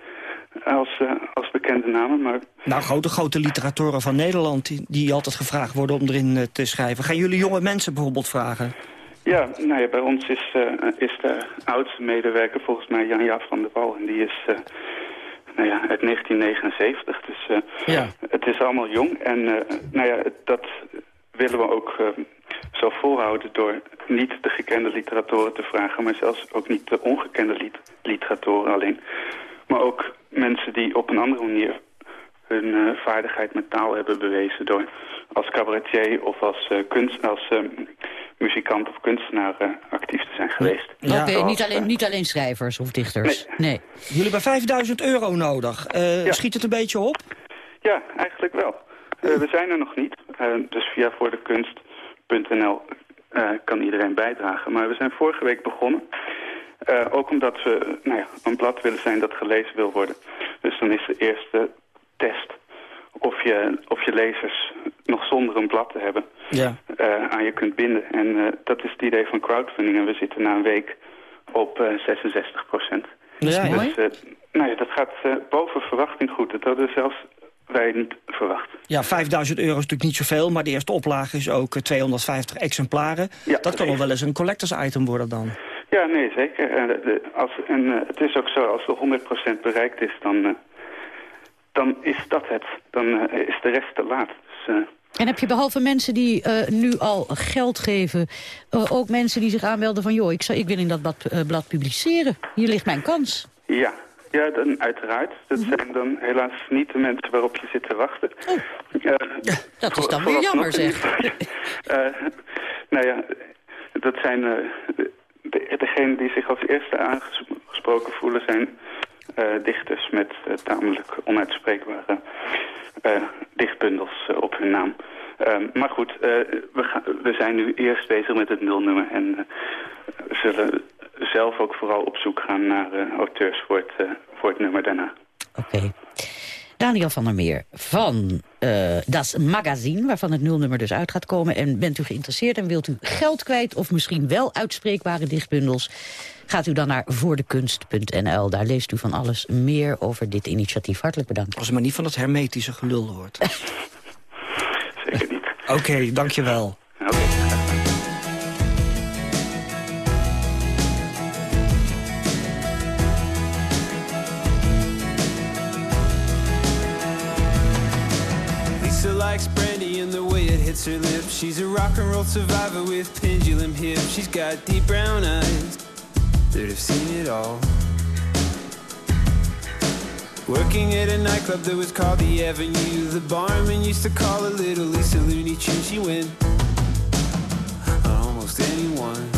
Als, uh, als bekende namen, maar... Nou, grote, grote literatoren van Nederland die, die altijd gevraagd worden om erin uh, te schrijven. Gaan jullie jonge mensen bijvoorbeeld vragen? Ja, nou ja, bij ons is, uh, is de oudste medewerker volgens mij Jan-Jaap van der Wal. En die is nou ja, uit 1979. Dus uh, ja. het is allemaal jong. En nou ja, dat willen we ook zo volhouden door niet de gekende literatoren te vragen... maar zelfs ook niet de ongekende lit literatoren alleen. Maar ook mensen die op een andere manier hun vaardigheid met taal hebben bewezen... door als cabaretier of als, kunst, als muzikant of kunstenaar uh, actief te zijn geweest. Ja. Oké, okay, niet, alleen, niet alleen schrijvers of dichters. Nee. nee. Jullie hebben 5000 euro nodig. Uh, ja. Schiet het een beetje op? Ja, eigenlijk wel. Uh, we zijn er nog niet. dus via voordekunst.nl kan iedereen bijdragen. Maar we zijn vorige week begonnen. ook omdat we nou ja, een blad willen zijn dat gelezen wil worden. Dus dan is de eerste test of je, of je lezers nog zonder een blad te hebben ja. uh, aan je kunt binden. En uh, dat is het idee van crowdfunding. En we zitten na een week op uh, 66 procent. Ja, dus nou ja, dat gaat boven verwachting goed. Dat hadden we zelfs wij niet verwacht. Ja, 5000 euro is natuurlijk niet zoveel, maar de eerste oplage is ook 250 exemplaren. Ja, dat kan nog wel eens een collectors item worden dan. Ja, nee, zeker. En, de, als, en het is ook zo, als er 100% bereikt is, dan dan is dat het. Dan uh, is de rest te laat. Dus, uh... En heb je behalve mensen die uh, nu al geld geven... ook mensen die zich aanmelden van... joh, ik, zou, ik wil in dat blad, blad, publiceren. Hier ligt mijn kans. Ja, ja dan, uiteraard. Dat -hmm. zijn dan helaas niet de mensen waarop je zit te wachten. Oh. ja, dat is dan weer jammer, zeg. [LAUGHS] nou ja, dat zijn... de, degenen die zich als eerste aangesproken voelen zijn... Uh, dichters met uh, tamelijk onuitspreekbare uh, dichtbundels op hun naam. maar goed, we, we, zijn nu eerst bezig met het nulnummer en zullen zelf ook vooral op zoek gaan naar auteurs voor het, voor het nummer daarna. Oké. Daniel van der Meer van uh, Das Magazine, waarvan het nulnummer dus uit gaat komen. En bent u geïnteresseerd en wilt u geld kwijt of misschien wel uitspreekbare dichtbundels... gaat u dan naar voordekunst.nl. Daar leest u van alles meer over dit initiatief. Hartelijk bedankt. Als u maar niet van het hermetische gelul hoort. [LAUGHS] Zeker niet. Oké, okay, dankjewel. Hits her lips. She's a rock and roll survivor with pendulum hips. She's got deep brown eyes that have seen it all. Working at a nightclub that was called the Avenue. The barman used to call her Little Lisa Looney Tune. She went on almost anyone.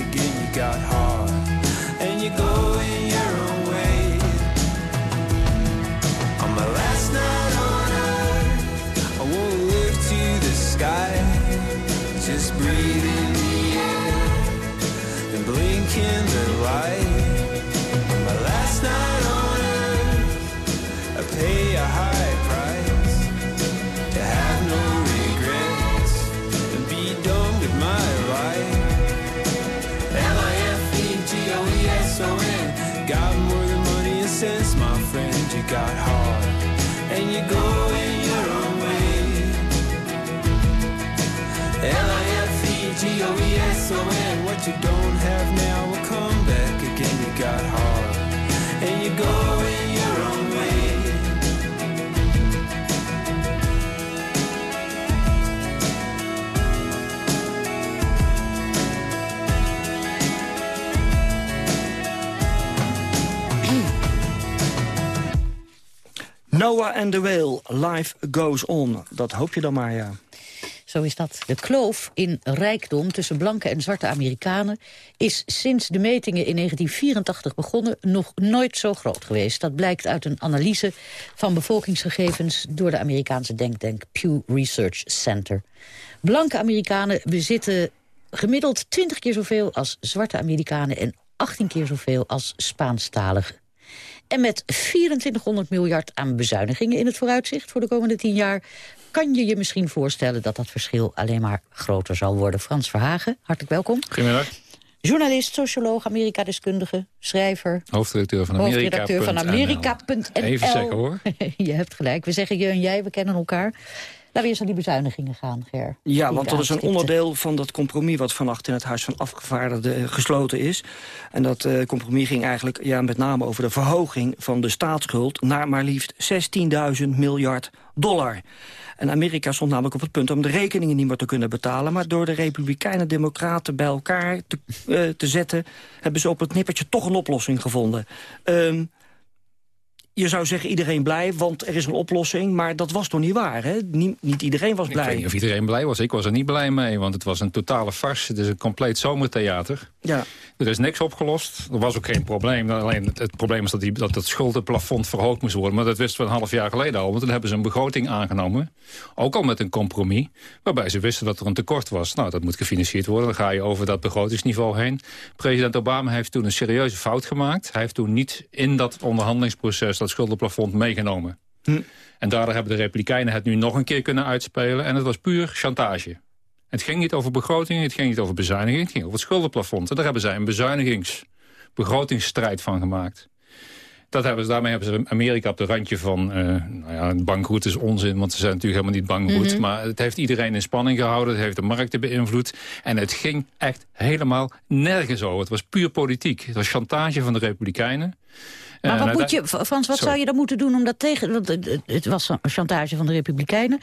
more than money and sense, my friend. You got heart, and you go in your own way. L-I-F-E-G-O-E-S-O-N. What you don't have now got heart, and you go in your own way. Noah and the Whale, Life Goes On. Dat hoop je dan maar, ja. Zo is dat. De kloof in rijkdom tussen blanke en zwarte Amerikanen... is sinds de metingen in 1984 begonnen nog nooit zo groot geweest. Dat blijkt uit een analyse van bevolkingsgegevens... door de Amerikaanse denktank Pew Research Center. Blanke Amerikanen bezitten gemiddeld 20 keer zoveel als zwarte Amerikanen... en 18 keer zoveel als Spaanstaligen. En met 2400 miljard aan bezuinigingen in het vooruitzicht voor de komende 10 jaar... kan je je misschien voorstellen dat dat verschil alleen maar groter zal worden. Frans Verhagen, hartelijk welkom. Goedemiddag. Journalist, socioloog, Amerika-deskundige, schrijver. Hoofdredacteur van Amerika. Hoofdredacteur van Amerika.nl. Even zeggen hoor. [LAUGHS] je hebt gelijk. We zeggen je en jij, we kennen elkaar. Laten we eerst naar die bezuinigingen gaan, Ger. Ja, want dat is een onderdeel van dat compromis... wat vannacht in het Huis van Afgevaardigden eh, gesloten is. En dat eh, compromis ging eigenlijk ja, met name over de verhoging... van de staatsschuld naar maar liefst 16.000 miljard dollar. En Amerika stond namelijk op het punt om de rekeningen niet meer te kunnen betalen. Maar door de Republikeinen en Democraten bij elkaar te, eh, te zetten... hebben ze op het nippertje toch een oplossing gevonden. Ehm, je zou zeggen iedereen blij, want er is een oplossing. Maar dat was toch niet waar, hè? Niet, niet iedereen was Ik weet blij. niet of iedereen blij was. Ik was er niet blij mee, want het was een totale farce. Het is een compleet zomertheater. Ja. Er is niks opgelost. Er was ook geen probleem. Alleen het, het probleem is dat, die, dat het schuldenplafond verhoogd moest worden. Maar dat wisten we een half jaar geleden al. Want toen hebben ze een begroting aangenomen. Ook al met een compromis. Waarbij ze wisten dat er een tekort was. Nou, dat moet gefinancierd worden. Dan ga je over dat begrotingsniveau heen. President Obama heeft toen een serieuze fout gemaakt. Hij heeft toen niet in dat onderhandelingsproces dat schuldenplafond meegenomen. En daardoor hebben de Republikeinen het nu nog een keer kunnen uitspelen. En het was puur chantage. Het ging niet over begrotingen, het ging niet over bezuinigingen... het ging over het schuldenplafond. En daar hebben zij een bezuinigingsbegrotingsstrijd van gemaakt. Dat hebben ze, daarmee hebben ze Amerika op de randje van... eh nou ja, bankroet is onzin, want ze zijn natuurlijk helemaal niet bankroet. Mhm. Maar het heeft iedereen in spanning gehouden. Het heeft de markten beïnvloed. En het ging echt helemaal nergens over. Het was puur politiek. Het was chantage van de Republikeinen. Maar En wat moet uiteindelijk- je, Frans, wat Sorry. zou je dan moeten doen om dat tegen... Want het, was een chantage van de Republikeinen.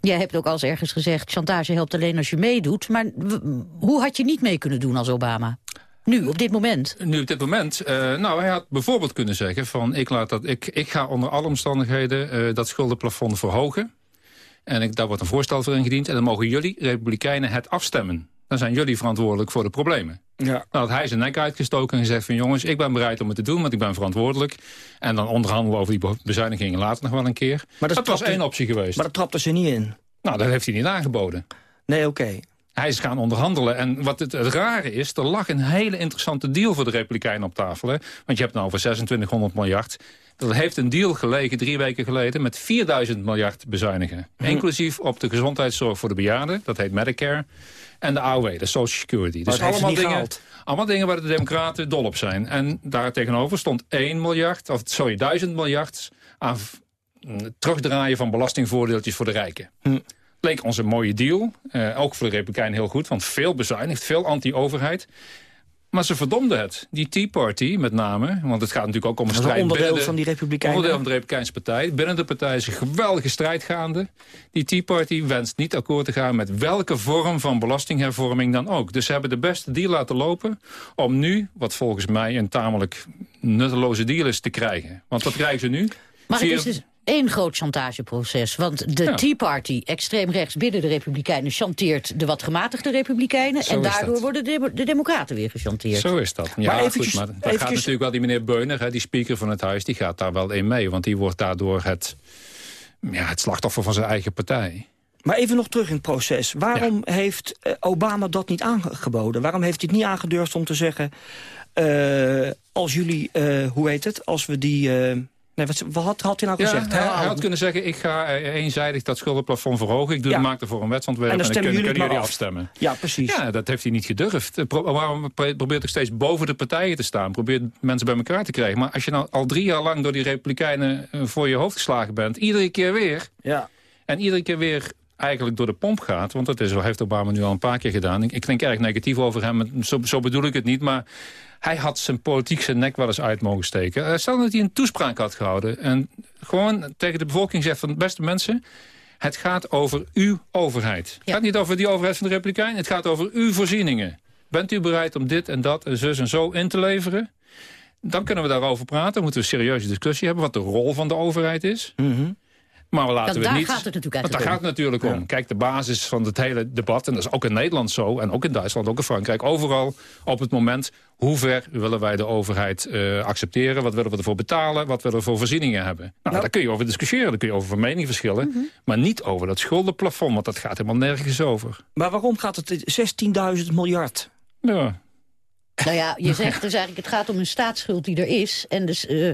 Jij hebt ook al eens ergens gezegd... chantage helpt alleen als je meedoet. Maar hoe had je niet mee kunnen doen als Obama? Nu, op dit moment. Nu op dit moment, eh, nou hij had bijvoorbeeld kunnen zeggen van ik, laat dat, ik, ik ga onder alle omstandigheden eh, dat schuldenplafond verhogen. En ik, daar wordt een voorstel voor ingediend en dan mogen jullie, republikeinen, het afstemmen. Dan zijn jullie verantwoordelijk voor de problemen. Ja. Nou had hij zijn nek uitgestoken en gezegd van jongens, ik ben bereid om het te doen, want ik ben verantwoordelijk. En dan onderhandelen we over die be- bezuinigingen later nog wel een keer. Maar dat, dat was één optie geweest. Maar dat trapte ze niet in. Nou, dat heeft hij niet aangeboden. Nee, oké. Hij is gaan onderhandelen. En wat het, het rare is, er lag een hele interessante deal voor de Republikeinen op tafel. Hè? Want je hebt nou over 2600 miljard. Er heeft een deal gelegen drie weken geleden met 4000 miljard bezuinigen. Mhm. Inclusief op de gezondheidszorg voor de bejaarden, dat heet Medicare. En de AOW, de Social Security. Maar Dus dat allemaal dingen, gehaald. allemaal dingen waar de democraten dol op zijn. En daar tegenover stond 1 miljard, of sorry, 1000 miljard aan mm, terugdraaien van belastingvoordeeltjes voor de rijken. Hm. Leek ons een mooie deal. Eh, ook voor de Republikeinen heel goed, want veel bezuinigd, veel anti-overheid. Maar ze verdomden het. Die Tea Party met name, want het gaat natuurlijk ook om een Dat is een strijd onderdeel binnen de, van die Republikeinen. Onderdeel van de Republikeinse Partij. Binnen de partij is een geweldige strijd gaande. Die Tea Party wenst niet akkoord te gaan met welke vorm van belastinghervorming dan ook. Dus ze hebben de beste deal laten lopen om nu, wat volgens mij een tamelijk nutteloze deal is, te krijgen. Want wat krijgen ze nu? Maar het Via- is dus één groot chantageproces. Want de Ja. Tea Party, extreem rechts binnen de Republikeinen... chanteert de wat gematigde Republikeinen. Zo en daardoor dat. worden de, de Democraten weer gechanteerd. Zo is dat. Ja, Maar goed, eventjes- maar daar gaat natuurlijk wel die meneer Beuner, hè, die speaker van het huis, die gaat daar wel in mee. Want die wordt daardoor het, ja, het slachtoffer van zijn eigen partij. Maar even nog terug in het proces. Waarom heeft eh, Obama dat niet aangeboden? Waarom heeft hij het niet aangedurfd om te zeggen... eh, als jullie, eh, hoe heet het, als we die... eh, nee, wat, wat had, hij nou Ja, gezegd? hij, hij had kunnen zeggen, ik ga eh, eenzijdig dat schuldenplafond verhogen. Ik doe, Ja. maak ervoor een wetsontwerp En en dan kunnen, jullie af. afstemmen. Ja, precies. Ja, dat heeft hij niet gedurfd. Eh, pro- pro- probeert ook steeds boven de partijen te staan. Probeert mensen bij elkaar te krijgen. Maar als je nou al drie jaar lang door die Republikeinen eh, voor je hoofd geslagen bent... iedere keer weer... Ja. en iedere keer weer eigenlijk door de pomp gaat... want dat is, heeft Obama nu al een paar keer gedaan. Ik, ik klink erg negatief over hem, zo, zo bedoel ik het niet... maar hij had zijn politiek zijn nek wel eens uit mogen steken. Eh, stel dat hij een toespraak had gehouden... en gewoon tegen de bevolking zegt van... beste mensen, het gaat over uw overheid. Het gaat niet over die overheid van de Republikein. Het gaat over uw voorzieningen. Bent u bereid om dit en dat en zus en zo in te leveren? Dan kunnen we daarover praten. Moeten we een serieuze discussie hebben... wat de rol van de overheid is. Maar we laten Want we daar niet... gaat het natuurlijk Want daar eigenlijk gaat het natuurlijk om. Kijk, de basis van het hele debat... en dat is ook in Nederland zo, en ook in Duitsland, ook in Frankrijk... overal op het moment... hoe ver willen wij de overheid eh, accepteren? Wat willen we ervoor betalen? Wat willen we voor voorzieningen hebben? Nou, daar kun je over discussiëren. Daar kun je over van mening verschillen. Mhm. Maar niet over dat schuldenplafond, want dat gaat helemaal nergens over. Maar waarom gaat het 16.000 miljard? Ja. Nou ja, je zegt dus eigenlijk, het gaat om een staatsschuld die er is. En dus eh,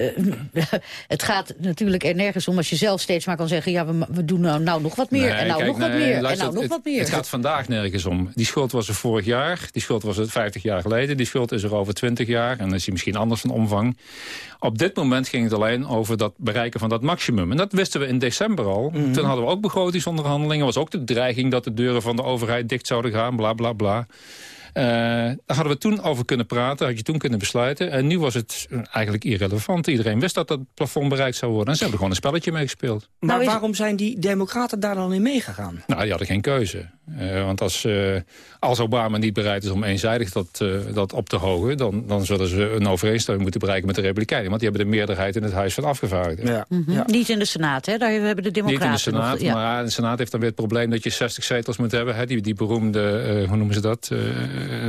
[LAUGHS] het gaat natuurlijk er nergens om als je zelf steeds maar kan zeggen... ja, we, we doen nou, nou nog wat meer, Nee, en nou kijk, nog wat meer, en nou nog het, wat meer. Het gaat vandaag nergens om. Die schuld was er vorig jaar, die schuld was er 50 jaar geleden... die schuld is er over 20 jaar en dan is die misschien anders van omvang. Op dit moment ging het alleen over dat bereiken van dat maximum. En dat wisten we in december al. Mhm. Toen hadden we ook begrotingsonderhandelingen. was ook de dreiging dat de deuren van de overheid dicht zouden gaan, bla bla bla. Eh, daar hadden we toen over kunnen praten, had je toen kunnen besluiten. En nu was het eigenlijk irrelevant. Iedereen wist dat dat plafond bereikt zou worden. En ze hebben gewoon een spelletje meegespeeld. Maar waarom zijn die democraten daar dan in meegegaan? Nou, die hadden geen keuze. Eh, want als, eh, als Obama niet bereid is om eenzijdig dat, eh, dat op te hogen... Dan, dan zullen ze een overeenstemming moeten bereiken met de Republikeinen. Want die hebben de meerderheid in het Huis van Afgevaardigden. Mhm. Niet in de Senaat, hè? Daar hebben de Niet democraten in de Senaat, nog... ja. maar ja, de Senaat heeft dan weer het probleem dat je 60 zetels moet hebben. Hè, die, die beroemde, eh, hoe noemen ze dat, eh,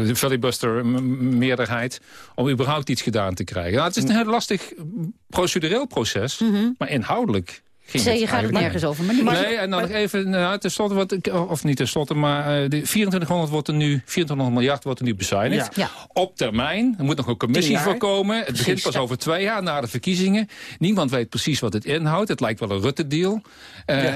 de filibuster meerderheid. Om überhaupt iets gedaan te krijgen. Nou, het is een heel lastig procedureel proces, maar inhoudelijk... Ging Zeg, het je gaat het nergens over. Maar niet- nee, en dan nog even, nou, tenslotte ik- of niet tenslotte, maar eh, de 2400, wordt er nu, 2400 miljard wordt er nu bezuinigd. Ja. Op termijn, er moet nog een commissie Tien jaar. voor komen. Het begint pas ja. over twee jaar na de verkiezingen. Niemand weet precies wat het inhoudt. Het lijkt wel een Rutte-deal. Eh,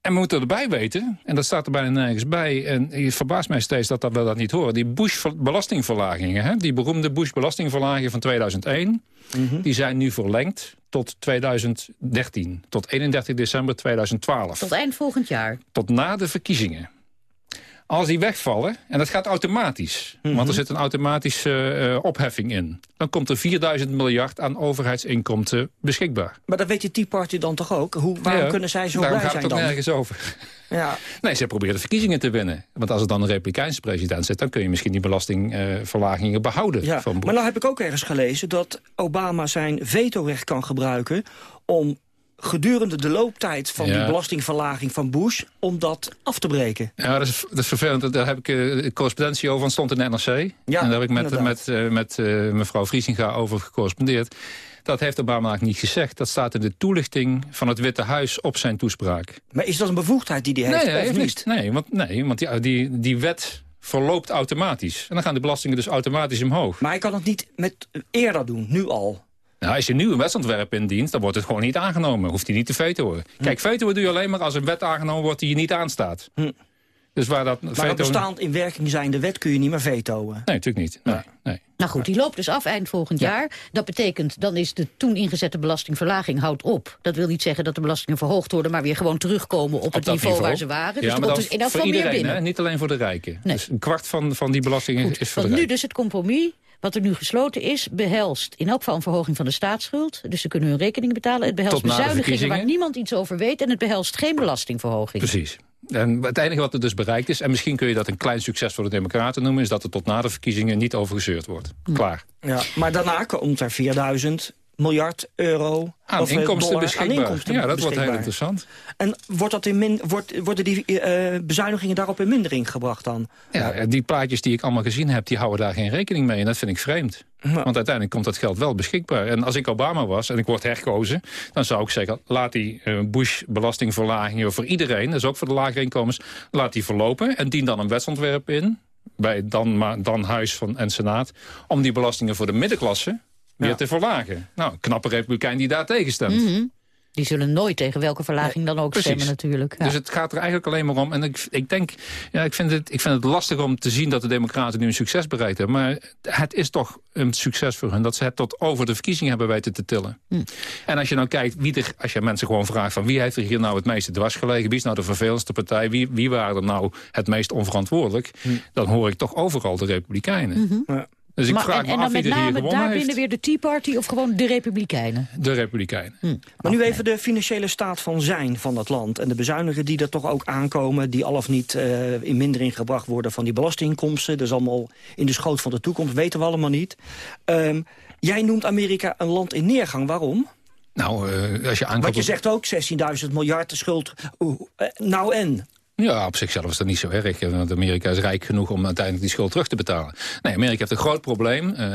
En we moeten erbij weten, en dat staat er bijna nergens bij... en het verbaast mij steeds dat we dat niet horen... die Bush-belastingverlagingen, hè, die beroemde Bush-belastingverlagingen van 2001... Mhm. die zijn nu verlengd tot 2013, tot 31 december 2012 Tot eind volgend jaar. tot na de verkiezingen. Als die wegvallen, en dat gaat automatisch... Mhm. want er zit een automatische eh, opheffing in... dan komt er 4000 miljard aan overheidsinkomsten beschikbaar. Maar dat weet je Tea Party dan toch ook? Hoe, waarom Ja, kunnen zij zo blij gaat zijn het dan? ook nergens over. [LAUGHS] Ja. Nee, ze proberen de verkiezingen te winnen. Want als er dan een Republikeinse president zit... dan kun je misschien die belastingverlagingen behouden. Ja, van maar nou heb ik ook ergens gelezen dat Obama zijn vetorecht kan gebruiken... om gedurende de looptijd van Ja. die belastingverlaging van Bush... om dat af te breken. Ja, dat is, dat is vervelend. Daar heb ik eh, correspondentie over, want stond in de NRC. Ja, en daar heb ik met, met, eh, met eh, mevrouw Vriesinga over gecorrespondeerd. Dat heeft Obama eigenlijk niet gezegd. Dat staat in de toelichting van het Witte Huis op zijn toespraak. Maar is dat een bevoegdheid die hij heeft, nee, heeft niet? Nee, want, nee, want die, die, die wet verloopt automatisch. En dan gaan de belastingen dus automatisch omhoog. Maar hij kan het niet met eerder doen, nu al. Nou, als je nu een wetsontwerp indient, dan wordt het gewoon niet aangenomen. Hoeft hij niet te vetoen. Kijk, vetoen doe je alleen maar als een wet aangenomen wordt die je niet aanstaat. Hm. Dus waar dat Maar veto- bestaand in werking zijnde wet kun je niet meer vetoen. Nee, natuurlijk niet. Nee, nee. Nou goed, die loopt dus af eind volgend jaar. Dat betekent, dan is de toen ingezette belastingverlaging houdt op. Dat wil niet zeggen dat de belastingen verhoogd worden... maar weer gewoon terugkomen op, het dat niveau, waar ze waren. Ja, dus er komt dan dus in elk geval meer iedereen, binnen. hè? niet alleen voor de rijken. Dus een kwart van, van die belastingen is voor de nu dus het compromis, wat er nu gesloten is... behelst in elk geval een verhoging van de staatsschuld. Dus ze kunnen hun rekening betalen. Het behelst bezuinigingen waar niemand iets over weet... en het behelst geen belastingverhoging. Precies. En het enige wat er dus bereikt is... en misschien kun je dat een klein succes voor de Democraten noemen... is dat er tot na de verkiezingen niet over gezeurd wordt. Hm. Klaar. Ja, maar daarna komt er 4000 miljard euro Aan of, eh, inkomsten dollar beschikbaar. Aan inkomsten ja, dat wordt heel interessant. En wordt dat in min, wordt, worden die eh, bezuinigingen daarop in mindering gebracht dan? Ja, die plaatjes die ik allemaal gezien heb, die houden daar geen rekening mee. En dat vind ik vreemd. Want uiteindelijk komt dat geld wel beschikbaar. En als ik Obama was en ik word herkozen... dan zou ik zeggen, laat die eh, Bush-belastingverlagingen voor iedereen... dus ook voor de lagere inkomens, laat die verlopen... en dien dan een wetsontwerp in, bij dan, maar, dan Huis van, en Senaat... om die belastingen voor de middenklasse weer te verlagen. Nou, een knappe republikein die daar tegen stemt. Mhm. Die zullen nooit tegen welke verlaging dan ook Precies. stemmen natuurlijk. Ja. Dus het gaat er eigenlijk alleen maar om. En ik, ik denk, ja, ik vind, het, ik vind het lastig om te zien dat de Democraten nu een succes bereikt hebben. Maar het is toch een succes voor hen dat ze het tot over de verkiezingen hebben weten te tillen. Hm. En als je nou kijkt, wie er, als je mensen gewoon vraagt van wie heeft er hier nou het meeste dwars gelegen, wie is nou de vervelendste partij, wie, wie waren er nou het meest onverantwoordelijk, dan hoor ik toch overal de Republikeinen. Dus ik Maar- vraag en, me en af dan wie met er hier name daarbinnen weer de Tea Party of gewoon de Republikeinen? De Republikeinen. Maar nu even de financiële staat van zijn van dat land. En de bezuinigen die er toch ook aankomen... die al of niet eh, in mindering gebracht worden van die belastinginkomsten. Dat is allemaal in de schoot van de toekomst, weten we allemaal niet. Ehm, jij noemt Amerika een land in neergang. Waarom? Nou, eh, als je aankomt... Want je zegt ook 16.000 miljard schuld. Oeh, eh, nou en? Ja, op zichzelf is dat niet zo erg. Want Amerika is rijk genoeg om uiteindelijk die schuld terug te betalen. Nee, Amerika heeft een groot probleem. Eh,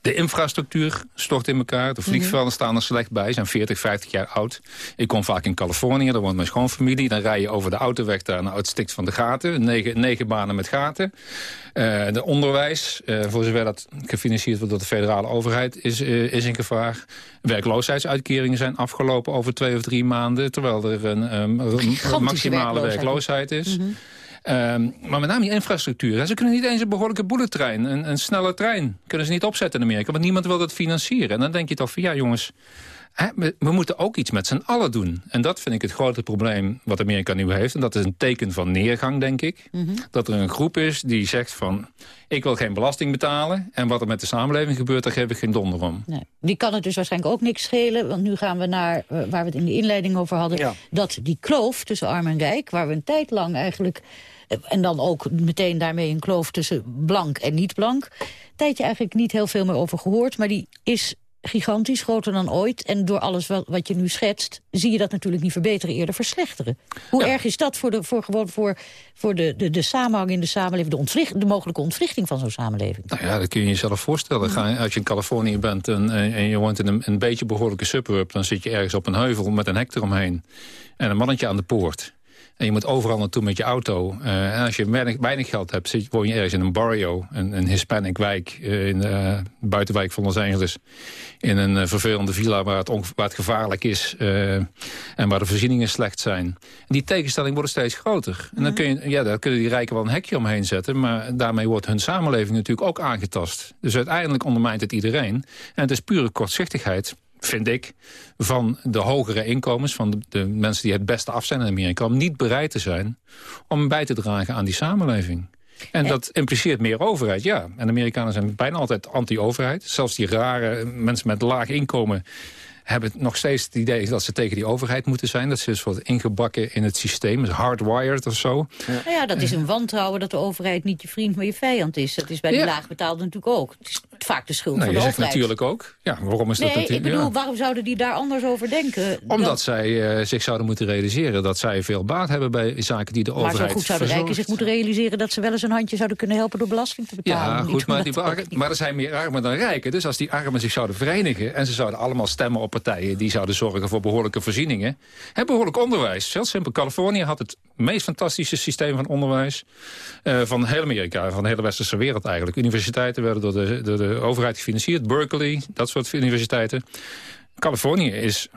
de, infrastructuur stort in elkaar. De vliegvelden staan er slecht bij. Zijn 40, 50 jaar oud. Ik kom vaak in Californië. Daar woont mijn schoonfamilie. Dan rij je over de autoweg daar. Nou, het stikt van de gaten. Negen, negen banen met gaten. Eh, de onderwijs, eh, voor zover dat gefinancierd wordt door de federale overheid, is, eh, is in gevaar. Werkloosheidsuitkeringen zijn afgelopen over twee of drie maanden, terwijl er een, ehm, maximale werkloosheid. werkloosheid is. Ehm, maar met name die infrastructuur. Ze kunnen niet eens een behoorlijke bullettrein, een, een snelle trein, kunnen ze niet opzetten in Amerika. Want niemand wil dat financieren. En dan denk je toch van, ja jongens, we, we moeten ook iets met z'n allen doen. En dat vind ik het grote probleem wat Amerika nu heeft. En dat is een teken van neergang, denk ik. Dat er een groep is die zegt van, ik wil geen belasting betalen. En wat er met de samenleving gebeurt, daar geef ik geen donder om. Nee. Die kan het dus waarschijnlijk ook niks schelen. Want nu gaan we naar eh, waar we het in de inleiding over hadden. Dat die kloof tussen arm en rijk, waar we een tijd lang eigenlijk... eh, en dan ook meteen daarmee een kloof tussen blank en niet blank. Een tijdje eigenlijk niet heel veel meer over gehoord. Maar die is gigantisch, groter dan ooit. En door alles wat, wat je nu schetst, zie je dat natuurlijk niet verbeteren, eerder verslechteren. Hoe erg is dat voor de, voor, gewoon voor, voor de, de, de samenhang in de samenleving, de, ontwricht, de mogelijke ontwrichting van zo'n samenleving? Nou ja, dat kun je jezelf voorstellen. Ga, als je in Californië bent en, en en je woont in een, een beetje behoorlijke suburb... dan zit je ergens op een heuvel met een hek eromheen. En een mannetje aan de poort. En je moet overal naartoe met je auto. Eh, en als je weinig, weinig geld hebt, zit, woon je ergens in een barrio... een, een Hispanic wijk eh, in de eh, buitenwijk van Los Angeles... in een eh, vervelende villa waar het, waar het gevaarlijk is... eh, en waar de voorzieningen slecht zijn. En die tegenstelling wordt steeds groter. En dan kun je, ja, daar kunnen die rijken wel een hekje omheen zetten... maar daarmee wordt hun samenleving natuurlijk ook aangetast. Dus uiteindelijk ondermijnt het iedereen. En het is pure kortzichtigheid vind ik, van de hogere inkomens... van de, de mensen die het beste af zijn in Amerika... om niet bereid te zijn om bij te dragen aan die samenleving. En dat impliceert meer overheid, ja. En de Amerikanen zijn bijna altijd anti-overheid. Zelfs die rare mensen met laag inkomen hebben nog steeds het idee dat ze tegen die overheid moeten zijn. Dat ze dus wat ingebakken in het systeem, dus hardwired of zo. Nou ja, dat is een wantrouwen dat de overheid niet je vriend, maar je vijand is. Dat is bij die Ja. laagbetaalden natuurlijk ook. Het is vaak de schuld Nou, van de overheid. natuurlijk ook. Ja, waarom is dat Nee, ik natuurlijk? bedoel, ja. waarom zouden die daar anders over denken? Omdat dan- zij eh, zich zouden moeten realiseren dat zij veel baat hebben bij zaken die de Maar zo overheid goed zouden rijken verzorgt. zich moeten realiseren... dat ze wel eens een handje zouden kunnen helpen door belasting te betalen. Ja, goed, maar, die, dat maar er zijn meer armen dan rijken. Dus als die armen zich zouden verenigen... en ze zouden allemaal stemmen op partijen... die zouden zorgen voor behoorlijke voorzieningen... en behoorlijk onderwijs. Heel simpel. Californië had het meest fantastische systeem van onderwijs... eh, van heel Amerika, van de hele westerse wereld eigenlijk. Universiteiten werden door de, door de overheid gefinancierd. Berkeley, dat soort universiteiten. Californië is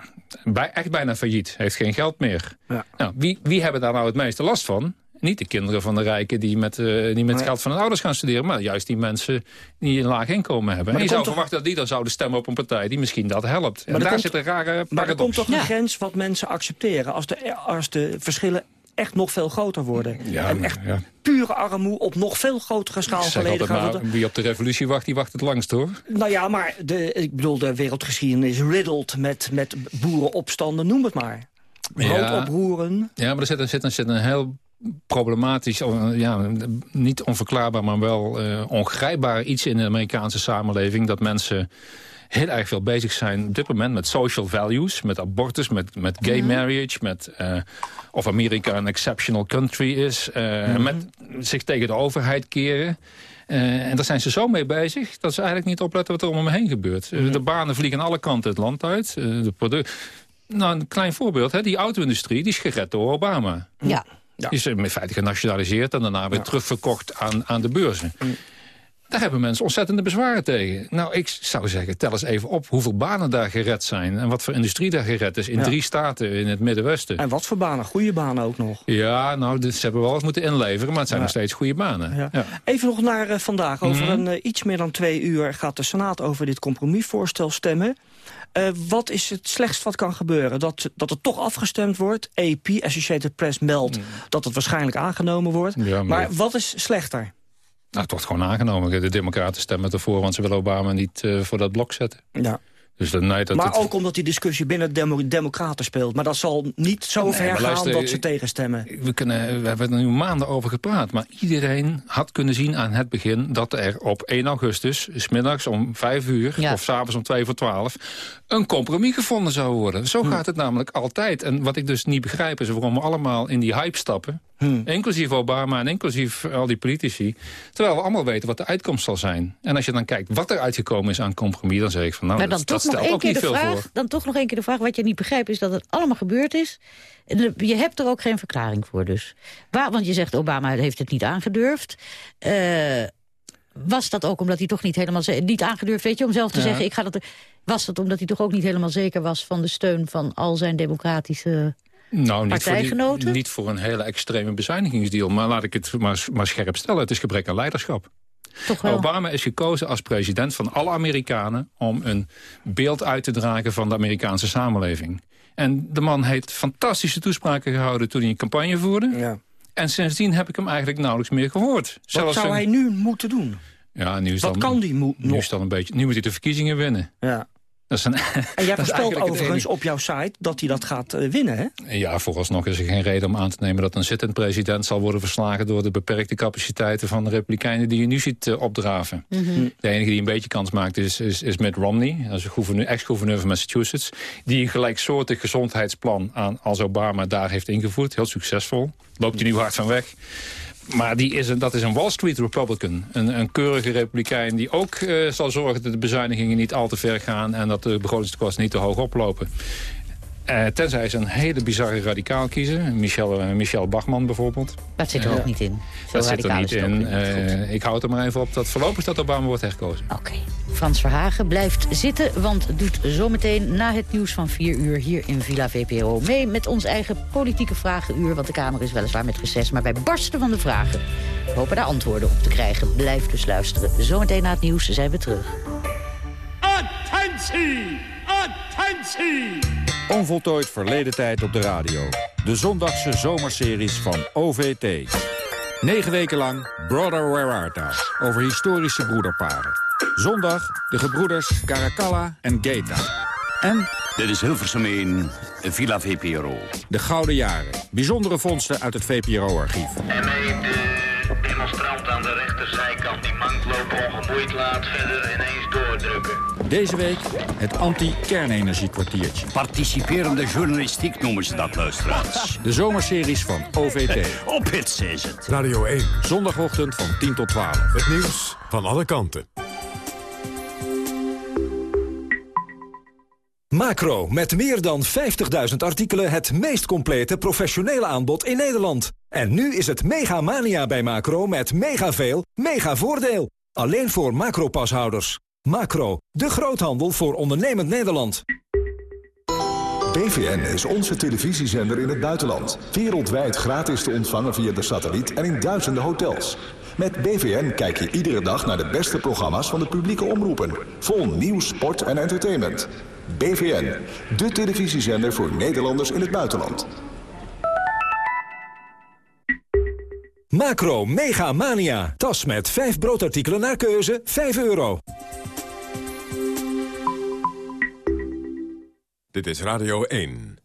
bij, echt bijna failliet. Heeft geen geld meer. Nou, wie, wie hebben daar nou het meeste last van? Niet de kinderen van de rijken die met, uh, die met geld van hun ouders gaan studeren... maar juist die mensen die een laag inkomen hebben. Maar en je zou toch... verwachten dat die dan zouden stemmen op een partij... die misschien dat helpt. Maar en daar komt... zit een rare paradox. Maar er komt toch een grens wat mensen accepteren... als de, als de verschillen echt nog veel groter worden. Ja, en echt ja. pure armoede op nog veel grotere schaal geleden gaat. maar, wie op de revolutie wacht, die wacht het langst, hoor. Nou ja, maar de, ik bedoel, de wereldgeschiedenis is riddled met, met boerenopstanden, noem het maar. Broodoproeren. Ja, maar er zit, er zit, er zit een heel problematisch, ja, niet onverklaarbaar, maar wel uh, ongrijpbaar iets in de Amerikaanse samenleving. Dat mensen heel erg veel bezig zijn op dit moment met social values. Met abortus, met, met gay marriage, met uh, of Amerika een exceptional country is. Uh, mm -hmm. Met zich tegen de overheid keren. Uh, en daar zijn ze zo mee bezig dat ze eigenlijk niet opletten wat er om hem heen gebeurt. Mm -hmm. De banen vliegen alle kanten het land uit. de product... Nou, een klein voorbeeld. Hè? Die auto-industrie die is gered door Obama. Ja. Die is in feite genationaliseerd en daarna weer ja. terugverkocht aan, aan de beurzen. Daar hebben mensen ontzettende bezwaren tegen. Nou, ik zou zeggen, tel eens even op hoeveel banen daar gered zijn... en wat voor industrie daar gered is in ja. drie staten in het Middenwesten. En wat voor banen? Goede banen ook nog? Ja, nou, dus ze hebben wel eens moeten inleveren... maar het zijn ja. nog steeds goede banen. Ja. Even nog naar uh, vandaag. Over mm -hmm. een uh, iets meer dan twee uur gaat de Senaat over dit compromisvoorstel stemmen. Uh, wat is het slechtst wat kan gebeuren? Dat, dat het toch afgestemd wordt? AP, Associated Press, meldt mm. dat het waarschijnlijk aangenomen wordt. maar... maar wat is slechter? Nou, het wordt gewoon aangenomen. De democraten stemmen ervoor, want ze willen Obama niet uh, voor dat blok zetten. Ja. Dus dat, nee, dat maar het... ook omdat die discussie binnen de demo democraten speelt. Maar dat zal niet zo nee, ver gaan luister, dat ze tegenstemmen. We, kunnen, we hebben er nu maanden over gepraat. Maar iedereen had kunnen zien aan het begin... dat er op 1 augustus, smiddags om 5 uur... Ja. of s'avonds om 2 voor 12... een compromis gevonden zou worden. Zo hm. gaat het namelijk altijd. En wat ik dus niet begrijp is waarom we allemaal in die hype stappen... Hmm. Inclusief Obama en inclusief al die politici. Terwijl we allemaal weten wat de uitkomst zal zijn. En als je dan kijkt wat er uitgekomen is aan compromis... dan zeg ik van nou, maar dan dat, toch dat nog stelt ook niet veel vraag, voor. Dan toch nog één keer de vraag, wat je niet begrijpt... is dat het allemaal gebeurd is. Je hebt er ook geen verklaring voor dus. Waar, want je zegt Obama heeft het niet aangedurfd. Uh, was dat ook omdat hij toch niet helemaal niet aangedurfd, weet je, om zelf te ja. zeggen, ik ga dat. Was dat omdat hij toch ook niet helemaal zeker was van de steun van al zijn democratische nou, niet voor, die, niet voor een hele extreme bezuinigingsdeal. Maar laat ik het maar, maar scherp stellen. Het is gebrek aan leiderschap. Obama is gekozen als president van alle Amerikanen... om een beeld uit te dragen van de Amerikaanse samenleving. En de man heeft fantastische toespraken gehouden toen hij een campagne voerde. Ja. En sindsdien heb ik hem eigenlijk nauwelijks meer gehoord. Wat Zelfs zou een... hij nu moeten doen? Ja, nu is Wat dan, kan die mo nu is dan een beetje. Nu moet hij de verkiezingen winnen. Ja. Dat is een, en jij [LAUGHS] voorspelt overigens op jouw site dat hij dat gaat uh, winnen, hè? Ja, vooralsnog is er geen reden om aan te nemen... dat een zittend president zal worden verslagen... door de beperkte capaciteiten van de Republikeinen... die je nu ziet uh, opdraven. Mm -hmm. De enige die een beetje kans maakt is, is, is Mitt Romney. Dat is ex-gouverneur van Massachusetts. Die een gelijksoortig gezondheidsplan aan als Obama daar heeft ingevoerd. Heel succesvol. Loopt hij nu hard van weg. Maar die is een, dat is een Wall Street Republican. Een, een keurige republikein die ook uh, zal zorgen dat de bezuinigingen niet al te ver gaan... en dat de begrotingskosten niet te hoog oplopen. Uh, tenzij ze een hele bizarre radicaal kiezen. Michel, uh, Michel Bachman bijvoorbeeld. Dat zit er ook niet in. Zo dat zit er niet in. Uh, ik houd er maar even op dat voorlopig dat Obama wordt herkozen. Oké. Okay. Frans Verhagen blijft zitten, want doet zometeen na het nieuws van 4 uur... hier in Villa VPRO mee met ons eigen politieke vragenuur. Want de Kamer is weliswaar met reces, maar wij barsten van de vragen. We hopen daar antwoorden op te krijgen. Blijf dus luisteren. Zometeen na het nieuws zijn we terug. Attentie! Attentie! Onvoltooid verleden tijd op de radio. De zondagse zomerseries van OVT. Negen weken lang Brother Where Art Thou? Over historische broederparen. Zondag de gebroeders Caracalla en Geta. En... Dit is Hilversum 1, Villa VPRO. De Gouden Jaren. Bijzondere vondsten uit het VPRO-archief. En de demonstrant aan de rechterzijkant die mankloop ongemoeid laat verder ineens doordrukken. Deze week het anti-kernenergiekwartiertje. Participerende journalistiek noemen ze dat, luisteraars. [LAUGHS] De zomerseries van OVT. [LAUGHS] Op is het. Radio 1. Zondagochtend van 10 tot 12. Het nieuws van alle kanten. Macro, met meer dan 50.000 artikelen het meest complete professionele aanbod in Nederland. En nu is het mega mania bij Macro met mega veel, mega voordeel. Alleen voor Macro-pashouders. Macro, de groothandel voor ondernemend Nederland. BVN is onze televisiezender in het buitenland. Wereldwijd gratis te ontvangen via de satelliet en in duizenden hotels. Met BVN kijk je iedere dag naar de beste programma's van de publieke omroepen. Vol nieuws, sport en entertainment. BVN, de televisiezender voor Nederlanders in het buitenland. Macro Mega Mania. Tas met 5 broodartikelen naar keuze, 5 euro. Dit is Radio 1.